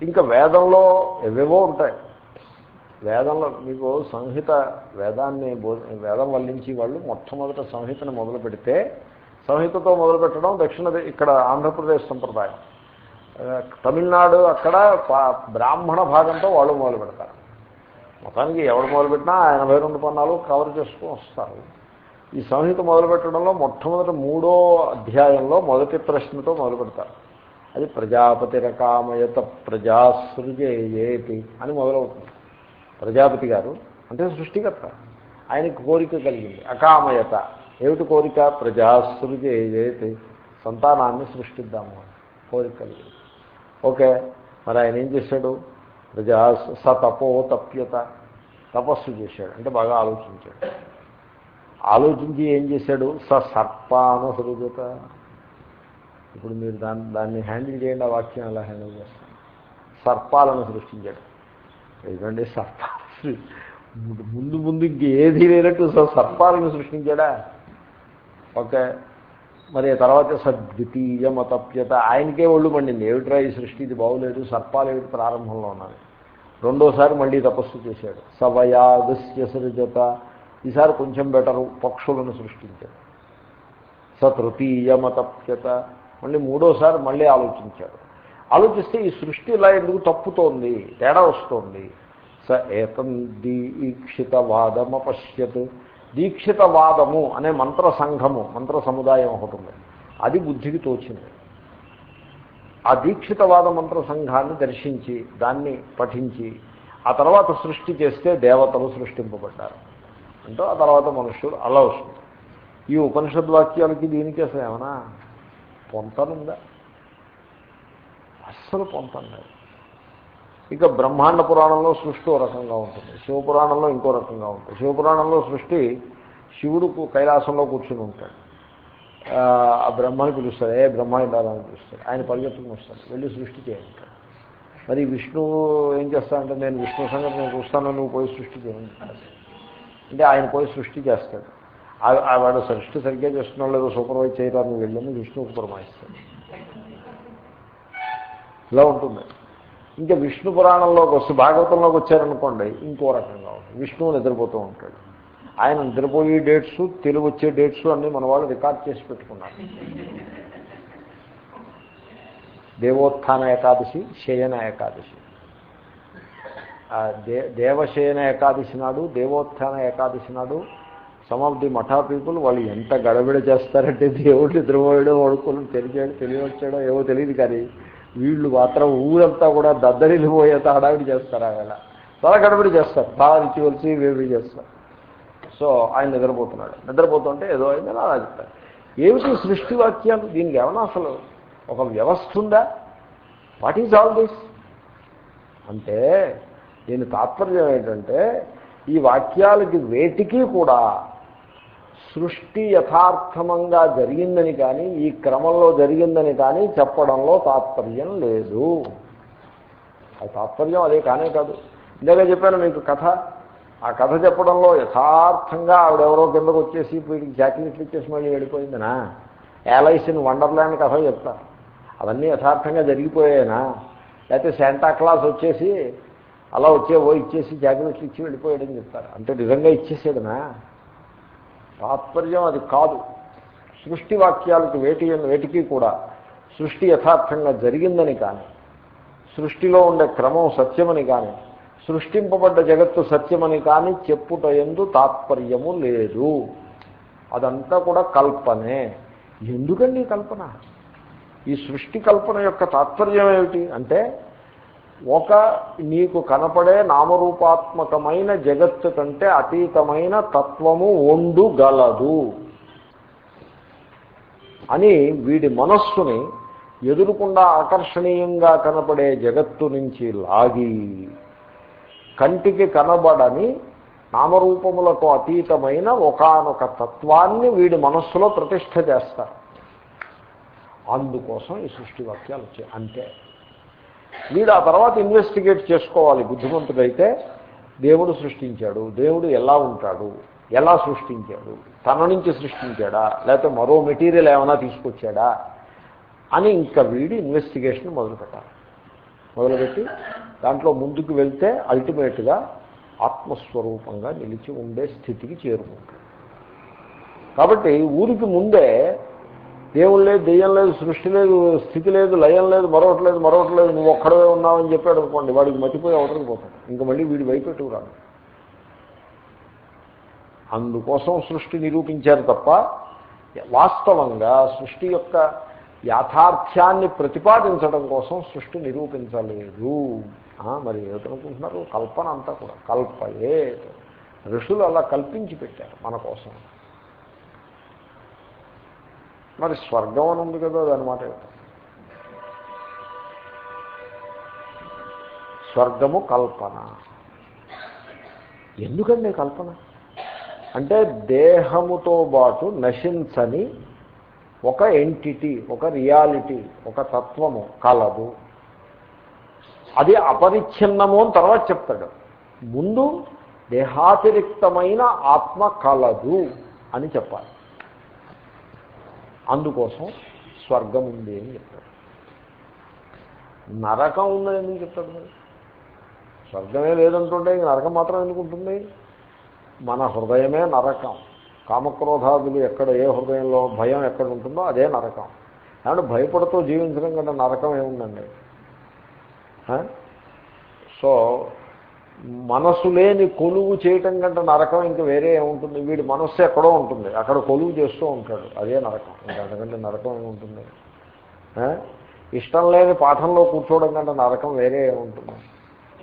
ఇంకా వేదంలో ఎవేవో ఉంటాయి. వేదంలో మీకు సంహిత వేదాన్ని వేదం వల్లించి వాళ్ళు మొట్టమొదట సంహితను మొదలు పెడితే సంహితతో మొదలు పెట్టడం దక్షిణ ఇక్కడ ఆంధ్రప్రదేశ్ సంప్రదాయం. తమిళనాడు అక్కడ బ్రాహ్మణ భాగంతో వాళ్ళు మొదలు పెడతారు. మొత్తానికి ఎవడు మొదలుపెట్టినా ఎనభై రెండు పన్నాలు కవర్ చేసుకుని వస్తారు. ఈ సంహిత మొదలుపెట్టడంలో మొట్టమొదటి మూడో అధ్యాయంలో మొదటి ప్రశ్నతో మొదలు పెడతారు. అది ప్రజాపతి రకామయత ప్రజాసృజేయేతి అని మొదలవుతుంది. ప్రజాపతి గారు అంటే సృష్టికర్త. ఆయనకు కోరిక కలిగింది. అకామయత. ఏమిటి కోరిక? ప్రజాసృజేయేతి. సంతానాన్ని సృష్టిద్దాము కోరిక కోరికలు ఓకే మరి ఆయన ఏం చేశాడు? ప్రజా స తపో తప్యత తపస్సు చేశాడు అంటే బాగా ఆలోచించాడు. ఆలోచించి ఏం చేశాడు? స సర్పాన సృజత ఇప్పుడు మీరు దాన్ని దాన్ని హ్యాండిల్ చేయండి ఆ వాక్యం అలా హ్యాండిల్ చేస్తాను. సర్పాలను సృష్టించాడు. ఎందుకంటే సర్ప ముందు ముందు ఇంకేది లేనట్టు సర్పాలను సృష్టించాడా? ఓకే మరి తర్వాత సద్వితీయ మతప్యత. ఆయనకే ఒళ్ళు పండింది ఏమిట్రా ఈ సృష్టి? ఇది బాగులేదు. సర్పాలు ఏమిటి? ప్రారంభంలో ఉన్నాయి రెండోసారి మళ్ళీ తపస్సు చేశాడు. సవయాగస్య సృజత. ఈసారి కొంచెం బెటరు. పక్షులను సృష్టించాడు. స తృతీయ మతప్యత. మళ్ళీ మూడోసారి మళ్ళీ ఆలోచించాడు. ఆలోచిస్తే ఈ సృష్టి ఇలా ఎందుకు తప్పుతోంది? తేడా వస్తోంది. స ఏతం దీక్షితవాదమపశ్యత్. దీక్షితవాదము అనే మంత్ర సంఘము మంత్ర సముదాయం ఒకటి ఉంది. అది బుద్ధికి తోచింది. ఆ దీక్షితవాద మంత్ర సంఘాన్ని దర్శించి దాన్ని పఠించి ఆ తర్వాత సృష్టి చేస్తే దేవతలు సృష్టింపబడ్డారు. అంటే ఆ తర్వాత మనుష్యులు అలా వస్తుంది. ఈ ఉపనిషద్వాక్యాలకి దీనికి అసలు ఏమన్నా పొంతనుందా? అస్సలు పొంతలేదు ఇక బ్రహ్మాండ పురాణంలో సృష్టి ఓ రకంగా ఉంటుంది. శివపురాణంలో ఇంకో రకంగా ఉంటుంది. శివపురాణంలో సృష్టి శివుడు కైలాసంలో కూర్చుని ఉంటాడు. ఆ బ్రహ్మని పిలుస్తాడు ఏ బ్రహ్మ ఇండాలని పిలుస్తాడు ఆయన పరిగెత్తుకుని వస్తాడు వెళ్ళి సృష్టి చేయంటాడు. మరి విష్ణువు ఏం చేస్తాడంటే నేను విష్ణు సంగతి నేను చూస్తాను నువ్వు పోయి సృష్టి చేయండి అంటే ఆయన పోయి సృష్టి చేస్తాడు. వాడు సృష్టి సరిగ్గా చేస్తున్నాడు లేదో సూపర్వైజ్ చేయడానికి వెళ్ళని విష్ణువుకు పురమాయిస్తాడు. ఇలా ఉంటుంది. ఇంకా విష్ణు పురాణంలోకి వస్తే భాగవతంలోకి వచ్చారనుకోండి ఇంకో రకంగా ఉంటుంది. విష్ణువు నిద్రపోతూ ఉంటాడు. ఆయన నిద్రపోయే డేట్స్ తెలుగు వచ్చే డేట్స్ అన్నీ మన వాళ్ళు రికార్డ్ చేసి పెట్టుకున్నారు. దేవోత్థాన ఏకాదశి శయన ఏకాదశి. దే దేవశయన ఏకాదశి నాడు దేవోత్థాన ఏకాదశి నాడు సమ్ ఆఫ్ ది మఠా పీపుల్ వాళ్ళు ఎంత గడబిడ చేస్తారంటే దేవుడు నిద్రపోయాడో వడుకోలు తెలియచాడు తెలియవచ్చాడో ఏవో తెలియదు కానీ వీళ్ళు మాత్రం ఊరంతా కూడా దద్దరిల్లిపోయేంత హడావిడి చేస్తారు ఆయన. చాలా గడబడి చేస్తారు. బాగా రిచువల్స్ వేవి చేస్తారు. సో ఆయన నిద్రపోతున్నాడు. నిద్రపోతుంటే ఏదో అయిందని అలా చెప్తారు. ఏమిటి సృష్టి వాక్యాలు దీనికి ఏమన్నా అసలు ఒక వ్యవస్థ ఉందా? వాట్ ఈజ్ ఆల్ దిస్ అంటే దీని తాత్పర్యం ఏంటంటే ఈ వాక్యాలకి వేటికి కూడా సృష్టి యథార్థమంగా జరిగిందని కానీ ఈ క్రమంలో జరిగిందని కానీ చెప్పడంలో తాత్పర్యం లేదు. ఆ తాత్పర్యం అదే కానే కాదు. ఇందాక చెప్పాను మీకు కథ. ఆ కథ చెప్పడంలో యథార్థంగా ఆవిడెవరో కిందకు వచ్చేసి వీడికి జాకెట్లు ఇచ్చేసి మళ్ళీ వెళ్ళిపోయిందనా? యాలైస్ ఇన్ వండర్లాండ్ కథ చెప్తారు అవన్నీ యథార్థంగా జరిగిపోయాయినా? లేకపోతే శాంటా క్లాస్ వచ్చేసి అలా వచ్చే ఓ ఇచ్చేసి జాకెట్లు ఇచ్చి వెళ్ళిపోయాడని చెప్తారు. అంటే నిజంగా ఇచ్చేసాడనా తాత్పర్యం అది కాదు. సృష్టి వాక్యాలకు వేటి వేటికి కూడా సృష్టి యథార్థంగా జరిగిందని కానీ సృష్టిలో ఉండే క్రమం సత్యమని కానీ సృష్టింపబడ్డ జగత్తు సత్యమని కానీ చెప్పుట ఎందు తాత్పర్యము లేదు. అదంతా కూడా కల్పనే. ఎందుకండి కల్పన? ఈ సృష్టి కల్పన యొక్క తాత్పర్యం ఏమిటి? అంటే ఒక నీకు కనపడే నామరూపాత్మకమైన జగత్తు కంటే అతీతమైన తత్వము వండుగలదు అని వీడి మనస్సుని ఎదురుకుండా ఆకర్షణీయంగా కనపడే జగత్తు నుంచి లాగి కంటికి కనబడని నామరూపములకు అతీతమైన ఒకనొక తత్వాన్ని వీడి మనస్సులో ప్రతిష్ట చేస్తారు. అందుకోసం ఈ సృష్టి వాక్యాలు వచ్చాయి. అంతే. వీడు ఆ తర్వాత ఇన్వెస్టిగేట్ చేసుకోవాలి. బుద్ధిమంతుడైతే దేవుడు సృష్టించాడు. దేవుడు ఎలా ఉంటాడు? ఎలా సృష్టించాడు? తన నుంచి సృష్టించాడా? లేకపోతే మరో మెటీరియల్ ఏమైనా తీసుకొచ్చాడా? అని ఇంకా వీడి ఇన్వెస్టిగేషన్ మొదలుపెట్టాలి. మొదలుపెట్టి దాంట్లో ముందుకు వెళ్తే అల్టిమేట్గా ఆత్మస్వరూపంగా నిలిచి ఉండే స్థితికి చేరుకుంటాడు. కాబట్టి ఊరికి ముందే దేవుడు లేదు దెయ్యం లేదు సృష్టి లేదు స్థితి లేదు లయం లేదు మరొకటి లేదు మరొకటి లేదు నువ్వు ఒక్కడవే ఉన్నావని చెప్పాడు అనుకోండి వాడికి మర్చిపోయి అవతలకి పోతాడు. ఇంకా మళ్ళీ వీడి భయపెట్టుకురాడు అందుకోసం సృష్టి నిరూపించారు తప్ప వాస్తవంగా సృష్టి యొక్క యాథార్థ్యాన్ని ప్రతిపాదించడం కోసం సృష్టి నిరూపించలేదు. మరి ఏమిటనుకుంటున్నారు? కల్పన అంతా కూడా. కల్పయే. ఋషులు అలా కల్పించి పెట్టారు మన కోసం. మరి స్వర్గం అని ఉంది కదా దానిమాట స్వర్గము కల్పన. ఎందుకండి కల్పన? అంటే దేహముతో పాటు నశించని ఒక ఎంటిటీ ఒక రియాలిటీ ఒక తత్వము కలదు. అది అపరిచ్ఛిన్నము అని తర్వాత చెప్తాడు. ముందు దేహాతిరిక్తమైన ఆత్మ కలదు అని చెప్పాలి. అందుకోసం స్వర్గం ఉంది అని చెప్తాడు. నరకం ఉందని ఎందుకు చెప్తాడు మరి? స్వర్గమే లేదంటుంటే ఇంక నరకం మాత్రం ఎందుకు ఉంటుంది? మన హృదయమే నరకం. కామక్రోధాదులు ఎక్కడ ఏ హృదయంలో భయం ఎక్కడ ఉంటుందో అదే నరకం. ఏమంటే భయపడుతూ జీవించడం కంటే నరకం ఏముందండి? సో మనసు లేని కొలువు చేయటం కంటే నరకం ఇంకా వేరే ఏముంటుంది? వీడి మనస్సు ఎక్కడో ఉంటుంది. అక్కడ కొలువు చేస్తూ ఉంటాడు. అదే నరకం. ఇంకా అంతకంటే నరకం ఏముంటుంది? ఇష్టం లేని పాఠంలో కూర్చోవడం కంటే నరకం వేరే ఏముంటుంది?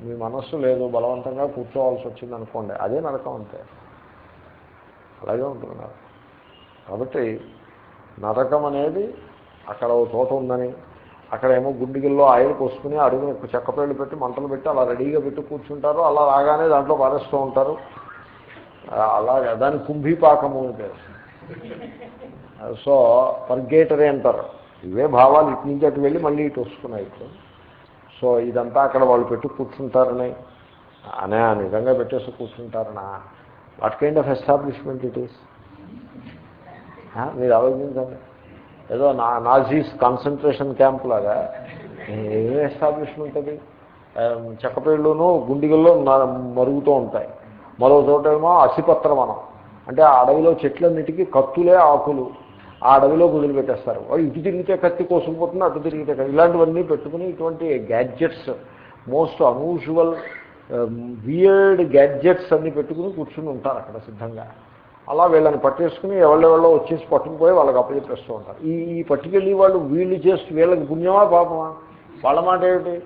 మీ మనస్సు లేదు. బలవంతంగా కూర్చోవాల్సి వచ్చింది అనుకోండి. అదే నరకం అంతే. అలాగే ఉంటుంది నరకం. కాబట్టి నరకం అనేది అక్కడ ఒక చోట ఉందని అక్కడేమో గుండిగిల్లో ఆయిల్ పోసుకుని అడుగుని చెక్కపేళ్ళు పెట్టి మంటలు పెట్టి అలా రెడీగా పెట్టి కూర్చుంటారు. అలా రాగానే దాంట్లో పారేస్తూ ఉంటారు. అలాగే. దాని కుంభీపాకము అని పేరు. సో పర్గేటరీ అంటారు. ఇవే భావాలు ఇటు నుంచి అటు వెళ్ళి మళ్ళీ ఇటు వస్తున్నాయి ఇప్పుడు. సో ఇదంతా అక్కడ వాళ్ళు పెట్టి కూర్చుంటారని. అనే నిజంగా పెట్టేసి కూర్చుంటారనా? What kind of establishment it is మీరు ఆలోచించండి. ఏదో నా నాజీస్ కాన్సన్ట్రేషన్ క్యాంప్ లాగా ఏం ఎస్టాబ్లిష్మెంట్ అది చెక్కపేళ్ళును గుండిగల్లో మరుగుతూ ఉంటాయి. మరో చోటేమో అసిపత్రవనం. అంటే ఆ అడవిలో చెట్లన్నిటికీ కత్తులే ఆకులు. ఆ అడవిలో వదిలిపెట్టేస్తారు. ఇటు తిరిగితే కత్తి కోసుకుపోతుంది అటు తిరిగితే ఇలాంటివన్నీ పెట్టుకుని ఇటువంటి gadgets most unusual weird gadgets అన్నీ పెట్టుకుని కూర్చుని ఉంటారు అక్కడ సిద్ధంగా. అలా వీళ్ళని పట్టేసుకుని ఎవళ్ళెవళ్ళో వచ్చేసి పట్టుకుపోయి వాళ్ళకి అప్పచెప్పేస్తూ ఉంటారు. ఈ ఈ పట్టుకెళ్ళి వాళ్ళు వీళ్ళు చేసి వీళ్ళకి పుణ్యమా పాపమా? వాళ్ళ మాట ఏమిటి?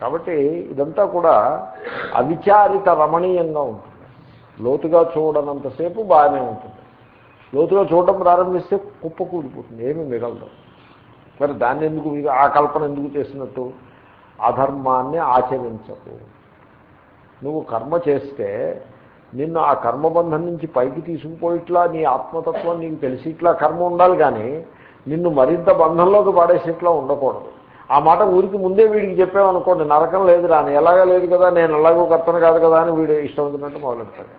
కాబట్టి ఇదంతా కూడా అవిచారిత రమణీయంగా ఉంటుంది. లోతుగా చూడనంతసేపు బాగానే ఉంటుంది. లోతుగా చూడడం ప్రారంభిస్తే కుప్ప కూలిపోతుంది ఏమి మిగలదు. మరి దాన్ని ఎందుకు ఆ కల్పన ఎందుకు చేసినట్టు? అధర్మాన్ని ఆచరించకు. నువ్వు కర్మ చేస్తే నిన్ను ఆ కర్మబంధం నుంచి పైకి తీసుకుపోయిట్లా నీ ఆత్మతత్వం నీకు తెలిసి ఇట్లా కర్మ ఉండాలి కానీ నిన్ను మరింత బంధంలోకి పడేసేట్లా ఉండకూడదు. ఆ మాట ఊరికి ముందే వీడికి చెప్పామనుకోండి నరకం లేదు రాని ఎలాగా లేదు కదా నేను ఎలాగో కర్తను కాదు కదా అని వీడు ఇష్టం అవుతున్నట్టు మొదలెడతాడు.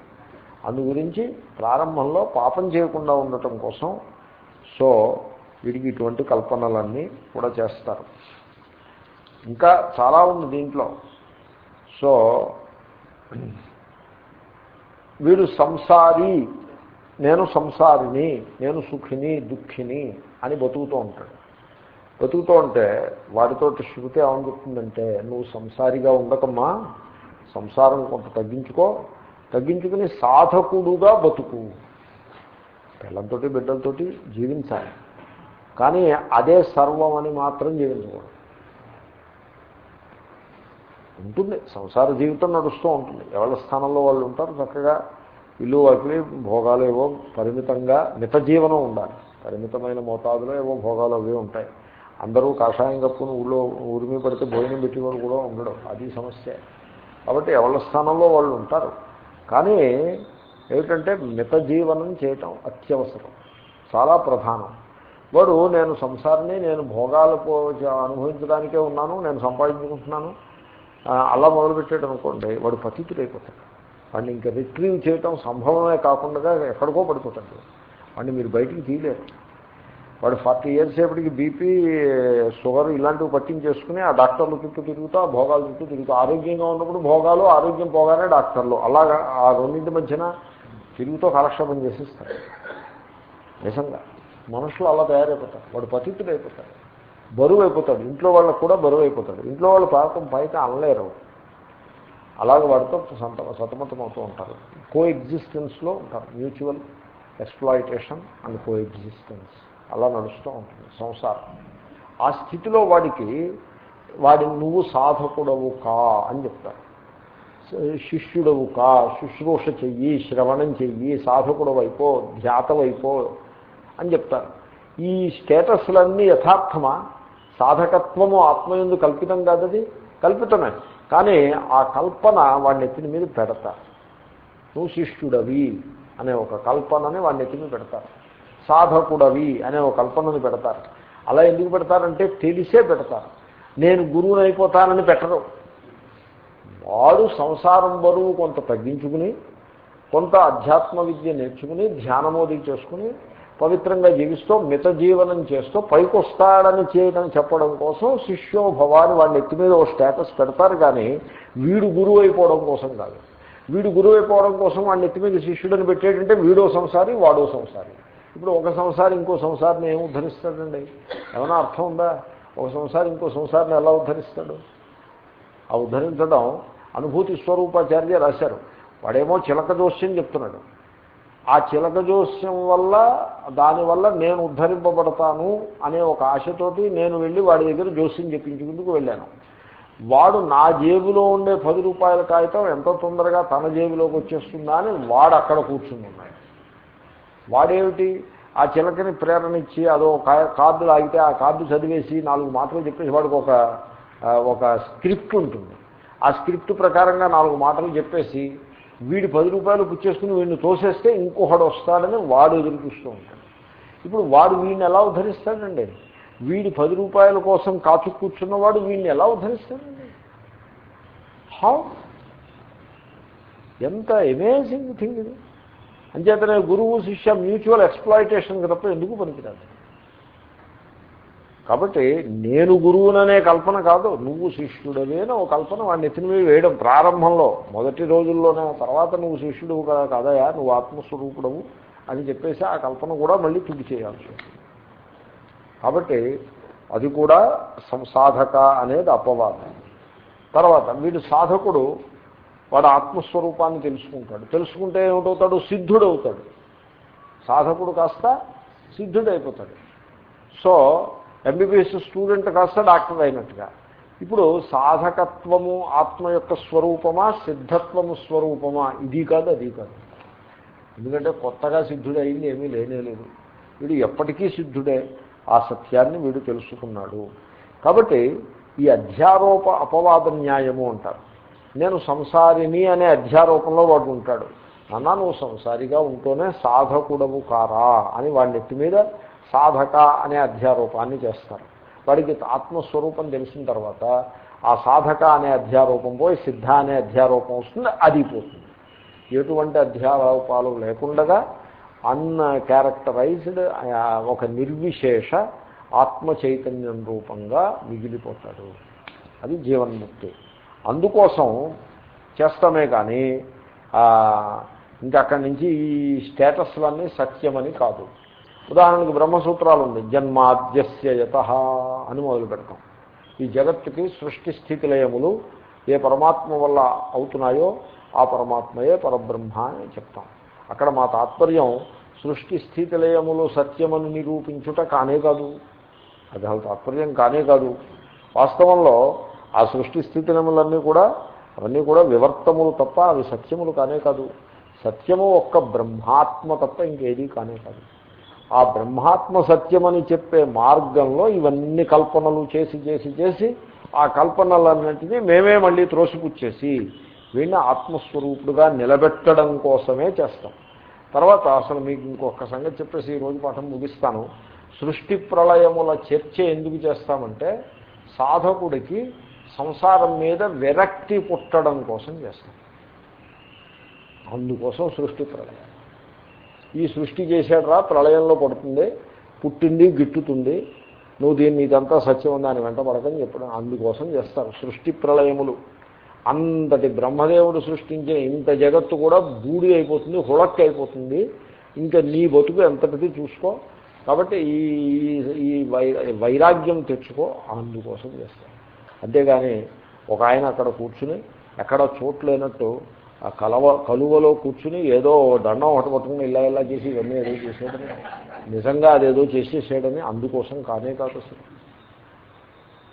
అందు గురించి ప్రారంభంలో పాపం చేయకుండా ఉండటం కోసం సో వీడికి ఇటువంటి కల్పనలన్నీ కూడా చేస్తారు. ఇంకా చాలా ఉంది దీంట్లో. సో వీడు సంసారి నేను సంసారిని నేను సుఖిని దుఃఖిని అని బతుకుతూ ఉంటాడు. బతుకుతూ ఉంటే వాడితో శృతి ఏమని చెప్తుందంటే నువ్వు సంసారిగా ఉండకమ్మా సంసారం కొంత తగ్గించుకో తగ్గించుకుని సాధకుడుగా బతుకు. పిల్లలతోటి బిడ్డలతోటి జీవించాలి. కానీ అదే సర్వం అని మాత్రం జీవించకూడదు. ఉంటుంది. సంసార జీవితం నడుస్తూ ఉంటుంది. ఎవరి స్థానంలో వాళ్ళు ఉంటారు చక్కగా ఇల్లు వాటిని భోగాలు ఏవో పరిమితంగా మిత జీవనం ఉండాలి. పరిమితమైన మోతాదులో ఏవో భోగాలు అవి ఉంటాయి. అందరూ కాషాయం కప్పును ఊళ్ళో ఉరిమి పడితే భోజనం పెట్టేవాడు కూడా ఉండడం. అది సమస్య. కాబట్టి ఎవరి స్థానంలో వాళ్ళు ఉంటారు. కానీ ఏమిటంటే మిత జీవనం చేయటం అత్యవసరం. చాలా ప్రధానం. వాడు నేను సంసారాన్ని నేను భోగాలు అనుభవించడానికే ఉన్నాను నేను సంపాదించుకుంటున్నాను అలా మొదలుపెట్టాడు అనుకోండి వాడు పతితుడైపోతాడు. వాడిని ఇంకా రిట్రీవ్ చేయటం సంభవమే కాకుండా ఎక్కడికో పడిపోతాడు. వాడిని మీరు బయటికి తీయలేరు. వాడు ఫార్టీ ఇయర్స్ సేపటికి బీపీ షుగర్ ఇలాంటివి పట్టించేసుకుని ఆ డాక్టర్లు చుట్టూ తిరుగుతూ ఆ భోగాలు చుట్టూ తిరుగుతూ. ఆరోగ్యంగా ఉన్నప్పుడు భోగాలు ఆరోగ్యం పోగానే డాక్టర్లు. అలాగా ఆ రెండింటి మధ్యన తిరుగుతూ కాలక్షేపం చేసేస్తారు. నిజంగా. మనుషులు అలా తయారైపోతారు. వాడు పతితుడైపోతారు బరువు అయిపోతాడు ఇంట్లో వాళ్ళకు కూడా బరువు అయిపోతాడు ఇంట్లో వాళ్ళు పాపం పైకి అనలేరు. అలాగే వాడితో సంత సతమతమవుతూ ఉంటారు. కో ఎగ్జిస్టెన్స్లో ఉంటారు. Mutual exploitation and coexistence అలా నడుస్తూ ఉంటుంది సంసారం. ఆ స్థితిలో వాడికి వాడి నువ్వు సాధకుడవు కా అని చెప్తారు. శిష్యుడవు కా శుశ్రూష చెయ్యి శ్రవణం చెయ్యి సాధకుడవైపో ధ్యాతవైపో అని చెప్తారు. ఈ స్టేటస్లన్నీ యథార్థమా? సాధకత్వము ఆత్మయందు కల్పితం కాదది కల్పితమే. కానీ ఆ కల్పన వాడిని ఎత్తిన మీద పెడతారు నువ్వు శిష్యుడవి అనే ఒక కల్పనని వాడిని ఎత్తి మీద పెడతారు సాధకుడవి అనే ఒక కల్పనని పెడతారు అలా ఎందుకు పెడతారంటే తెలిసే పెడతారు నేను గురువుని అయిపోతానని పెట్టరు. వాడు సంసారం బరువు కొంత తగ్గించుకుని కొంత అధ్యాత్మ విద్య నేర్చుకుని ధ్యానమోది చేసుకుని పవిత్రంగా జీవిస్తూ మిత జీవనం చేస్తూ పైకొస్తాడని చేయడం చెప్పడం కోసం శిష్యో భవాని వాడిని ఎత్తి మీద ఓ స్టేటస్ పెడతారు కానీ వీడు గురువు అయిపోవడం కోసం కాదు. వీడు గురువు అయిపోవడం కోసం వాడిని ఎత్తి మీద శిష్యుడిని పెట్టేటంటే వీడో సంసారి వాడో సంసారి. ఇప్పుడు ఒక సంసారి ఇంకో సంసారిని ఏమి ఉద్ధరిస్తాడండి? ఏమైనా అర్థం ఉందా? ఒక సంసారి ఇంకో సంసారిని ఎలా ఉద్ధరిస్తాడు? ఆ ఉద్ధరించడం అనుభూతి స్వరూపాచార్య రాశారు. వాడేమో చిలక దోష్యం చెప్తున్నాడు. ఆ చిలక జోస్యం వల్ల దానివల్ల నేను ఉద్ధరింపబడతాను అనే ఒక ఆశతోటి నేను వెళ్ళి వాడి దగ్గర జోస్యం చెప్పించుకుందుకు వెళ్ళాను. వాడు నా జేబులో ఉండే పది రూపాయల కాగితం ఎంత తొందరగా తన జేబులోకి వచ్చేస్తుందా అని వాడు అక్కడ కూర్చుని ఉన్నాడు. వాడేమిటి? ఆ చిలకని ప్రేరణ ఇచ్చి అదో కార్డు లాగితే ఆ కార్డు చదివేసి నాలుగు మాటలు చెప్పేసి వాడికి ఒక ఒక స్క్రిప్ట్ ఉంటుంది. ఆ స్క్రిప్ట్ ప్రకారంగా నాలుగు మాటలు చెప్పేసి వీడి పది రూపాయలు పుచ్చేసుకుని వీడిని తోసేస్తే ఇంకొకడు వస్తాడని వాడు ఎదురు చూస్తూ ఉంటాడు. ఇప్పుడు వాడు వీడిని ఎలా ఉద్ధరిస్తాడండి? వీడి పది రూపాయల కోసం కాచు కూర్చున్నవాడు వీడిని ఎలా ఉద్ధరిస్తాడండి? హౌ ఎంత అమేజింగ్ థింగ్ ఇది. అంచేతనే గురువు శిష్య మ్యూచువల్ ఎక్స్ప్లాయిటేషన్కి తప్ప ఎందుకు పనికిరాదు? కాబట్టి నేను గురువుననే కల్పన కాదు నువ్వు శిష్యుడనే ఒక కల్పన వాడిని ఎత్తిన మీద వేయడం ప్రారంభంలో. మొదటి రోజుల్లోనే తర్వాత నువ్వు శిష్యుడు కాదయా నువ్వు ఆత్మస్వరూపుడవు అని చెప్పేసి ఆ కల్పన కూడా మళ్ళీ తుడి చేయాల్సి కాబట్టి అది కూడా సంసాధక అనేది అపవాదం. తర్వాత వీడు సాధకుడు వాడు ఆత్మస్వరూపాన్ని తెలుసుకుంటాడు. తెలుసుకుంటే ఏమిటవుతాడు? సిద్ధుడవుతాడు. సాధకుడు కాస్త సిద్ధుడైపోతాడు. సో ఎంబీబీఎస్ స్టూడెంట్ కాస్త డాక్టర్ అయినట్టుగా. ఇప్పుడు సాధకత్వము ఆత్మ యొక్క స్వరూపమా సిద్ధత్వము స్వరూపమా? ఇది కాదు అది కాదు. ఎందుకంటే కొత్తగా సిద్ధుడు అయింది ఏమీ లేనే లేదు. వీడు ఎప్పటికీ సిద్ధుడే. ఆ సత్యాన్ని వీడు తెలుసుకున్నాడు. కాబట్టి ఈ అధ్యారోప అపవాద న్యాయము అంటారు. నేను సంసారిని అనే అధ్యారోపంలో వాడు ఉంటాడు. అన్నా నువ్వు సంసారిగా ఉంటూనే సాధకుడవు కారా అని వాడి నెత్తి మీద సాధక అనే అధ్యారూపాన్ని చేస్తారు. వాడికి ఆత్మస్వరూపం తెలిసిన తర్వాత ఆ సాధక అనే అధ్యారూపం పోయి సిద్ధ అనే అధ్యారూపం వస్తుంది అది పోతుంది. ఎటువంటి అధ్యారూపాలు లేకుండగా అన్క్యారెక్టరైజ్డ్ ఒక నిర్విశేష ఆత్మ చైతన్యం రూపంగా మిగిలిపోతాడు. అది జీవన్ముక్తి. అందుకోసం చేస్తామే కానీ ఇంకా అక్కడి నుంచి ఈ స్టేటస్లన్నీ సత్యమని కాదు. ఉదాహరణకు బ్రహ్మసూత్రాలు ఉంది జన్మాద్యస్య యత అని మొదలు పెడతాం ఈ జగత్తుకి సృష్టి స్థితి లయములు ఏ పరమాత్మ వల్ల అవుతున్నాయో ఆ పరమాత్మయే పరబ్రహ్మ అని చెప్తాం. అక్కడ మా తాత్పర్యం సృష్టి స్థితి లయములు సత్యమని నిరూపించుట కానే కాదు. అది అసలు తాత్పర్యం కానే కాదు. వాస్తవంలో ఆ సృష్టి స్థితిలములన్నీ కూడా అవన్నీ కూడా వివర్తములు తప్ప అవి సత్యములు కానే కాదు. సత్యము ఒక్క బ్రహ్మాత్మ తప్ప ఇంకేదీ కానే కాదు. ఆ బ్రహ్మాత్మ సత్యమని చెప్పే మార్గంలో ఇవన్నీ కల్పనలు చేసి చేసి చేసి ఆ కల్పనలన్నింటినీ మేమే మళ్ళీ త్రోసిపుచ్చేసి వీడిని ఆత్మస్వరూపుడుగా నిలబెట్టడం కోసమే చేస్తాం. తర్వాత అసలు మీకు ఇంకొక సంగతి చెప్పేసి ఈ రోజు పాఠం ముగిస్తాను. సృష్టి ప్రళయముల చర్చ ఎందుకు చేస్తామంటే సాధకుడికి సంసారం మీద విరక్తి పుట్టడం కోసం చేస్తాం. అందుకోసం సృష్టి ప్రళయం. ఈ సృష్టి చేశాడురా ప్రళయంలో పడుతుంది పుట్టింది గిట్టుతుంది. నువ్వు దీన్ని ఇదంతా సత్యం దాని వెంట పడకని చెప్పడం అందుకోసం చేస్తారు సృష్టి ప్రళయములు. అంతటి బ్రహ్మదేవుడు సృష్టించిన ఇంత జగత్తు కూడా బూడి అయిపోతుంది హుళక్కి అయిపోతుంది. ఇంకా నీ బతుకు ఎంతటిది చూసుకో. కాబట్టి ఈ ఈ వై వైరాగ్యం తెచ్చుకో అందుకోసం చేస్తాం అంతేగాని ఒక ఆయన అక్కడ కూర్చుని ఎక్కడ చోట్లేనట్టు ఆ కలవ కలువలో కూర్చుని ఏదో దండం ఒకటి పట్టుకుని ఇలా ఇలా చేసి ఇవన్నీ ఏదో చేసేయడని నిజంగా అదేదో చేసేసేయడని అందుకోసం కానే కాదు అసలు.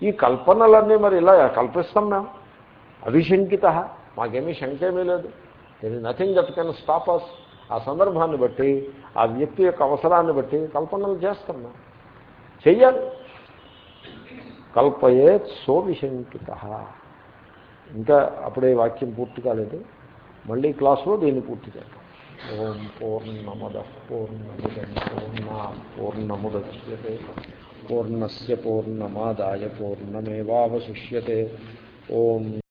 ఈ కల్పనలన్నీ మరి ఇలా కల్పిస్తాం మేము. అవిశంకిత మాకేమీ శంకేమీ లేదు. There is nothing that can stop us ఆ సందర్భాన్ని బట్టి ఆ వ్యక్తి యొక్క అవసరాన్ని బట్టి కల్పనలు చేస్తాం మేము. చెయ్యాలి. కల్పయే సో విశంకిత. ఇంకా అప్పుడే వాక్యం పూర్తి కాలేదు. మళ్ళీ క్లాసులో దీన్ని పూర్తి చేద్దాం. ఓం పూర్ణమద పూర్ణముదం పూర్ణ పూర్ణముద్యతే. పూర్ణస్ పూర్ణమాదాయ పూర్ణమేవాశిష్యతే ఓం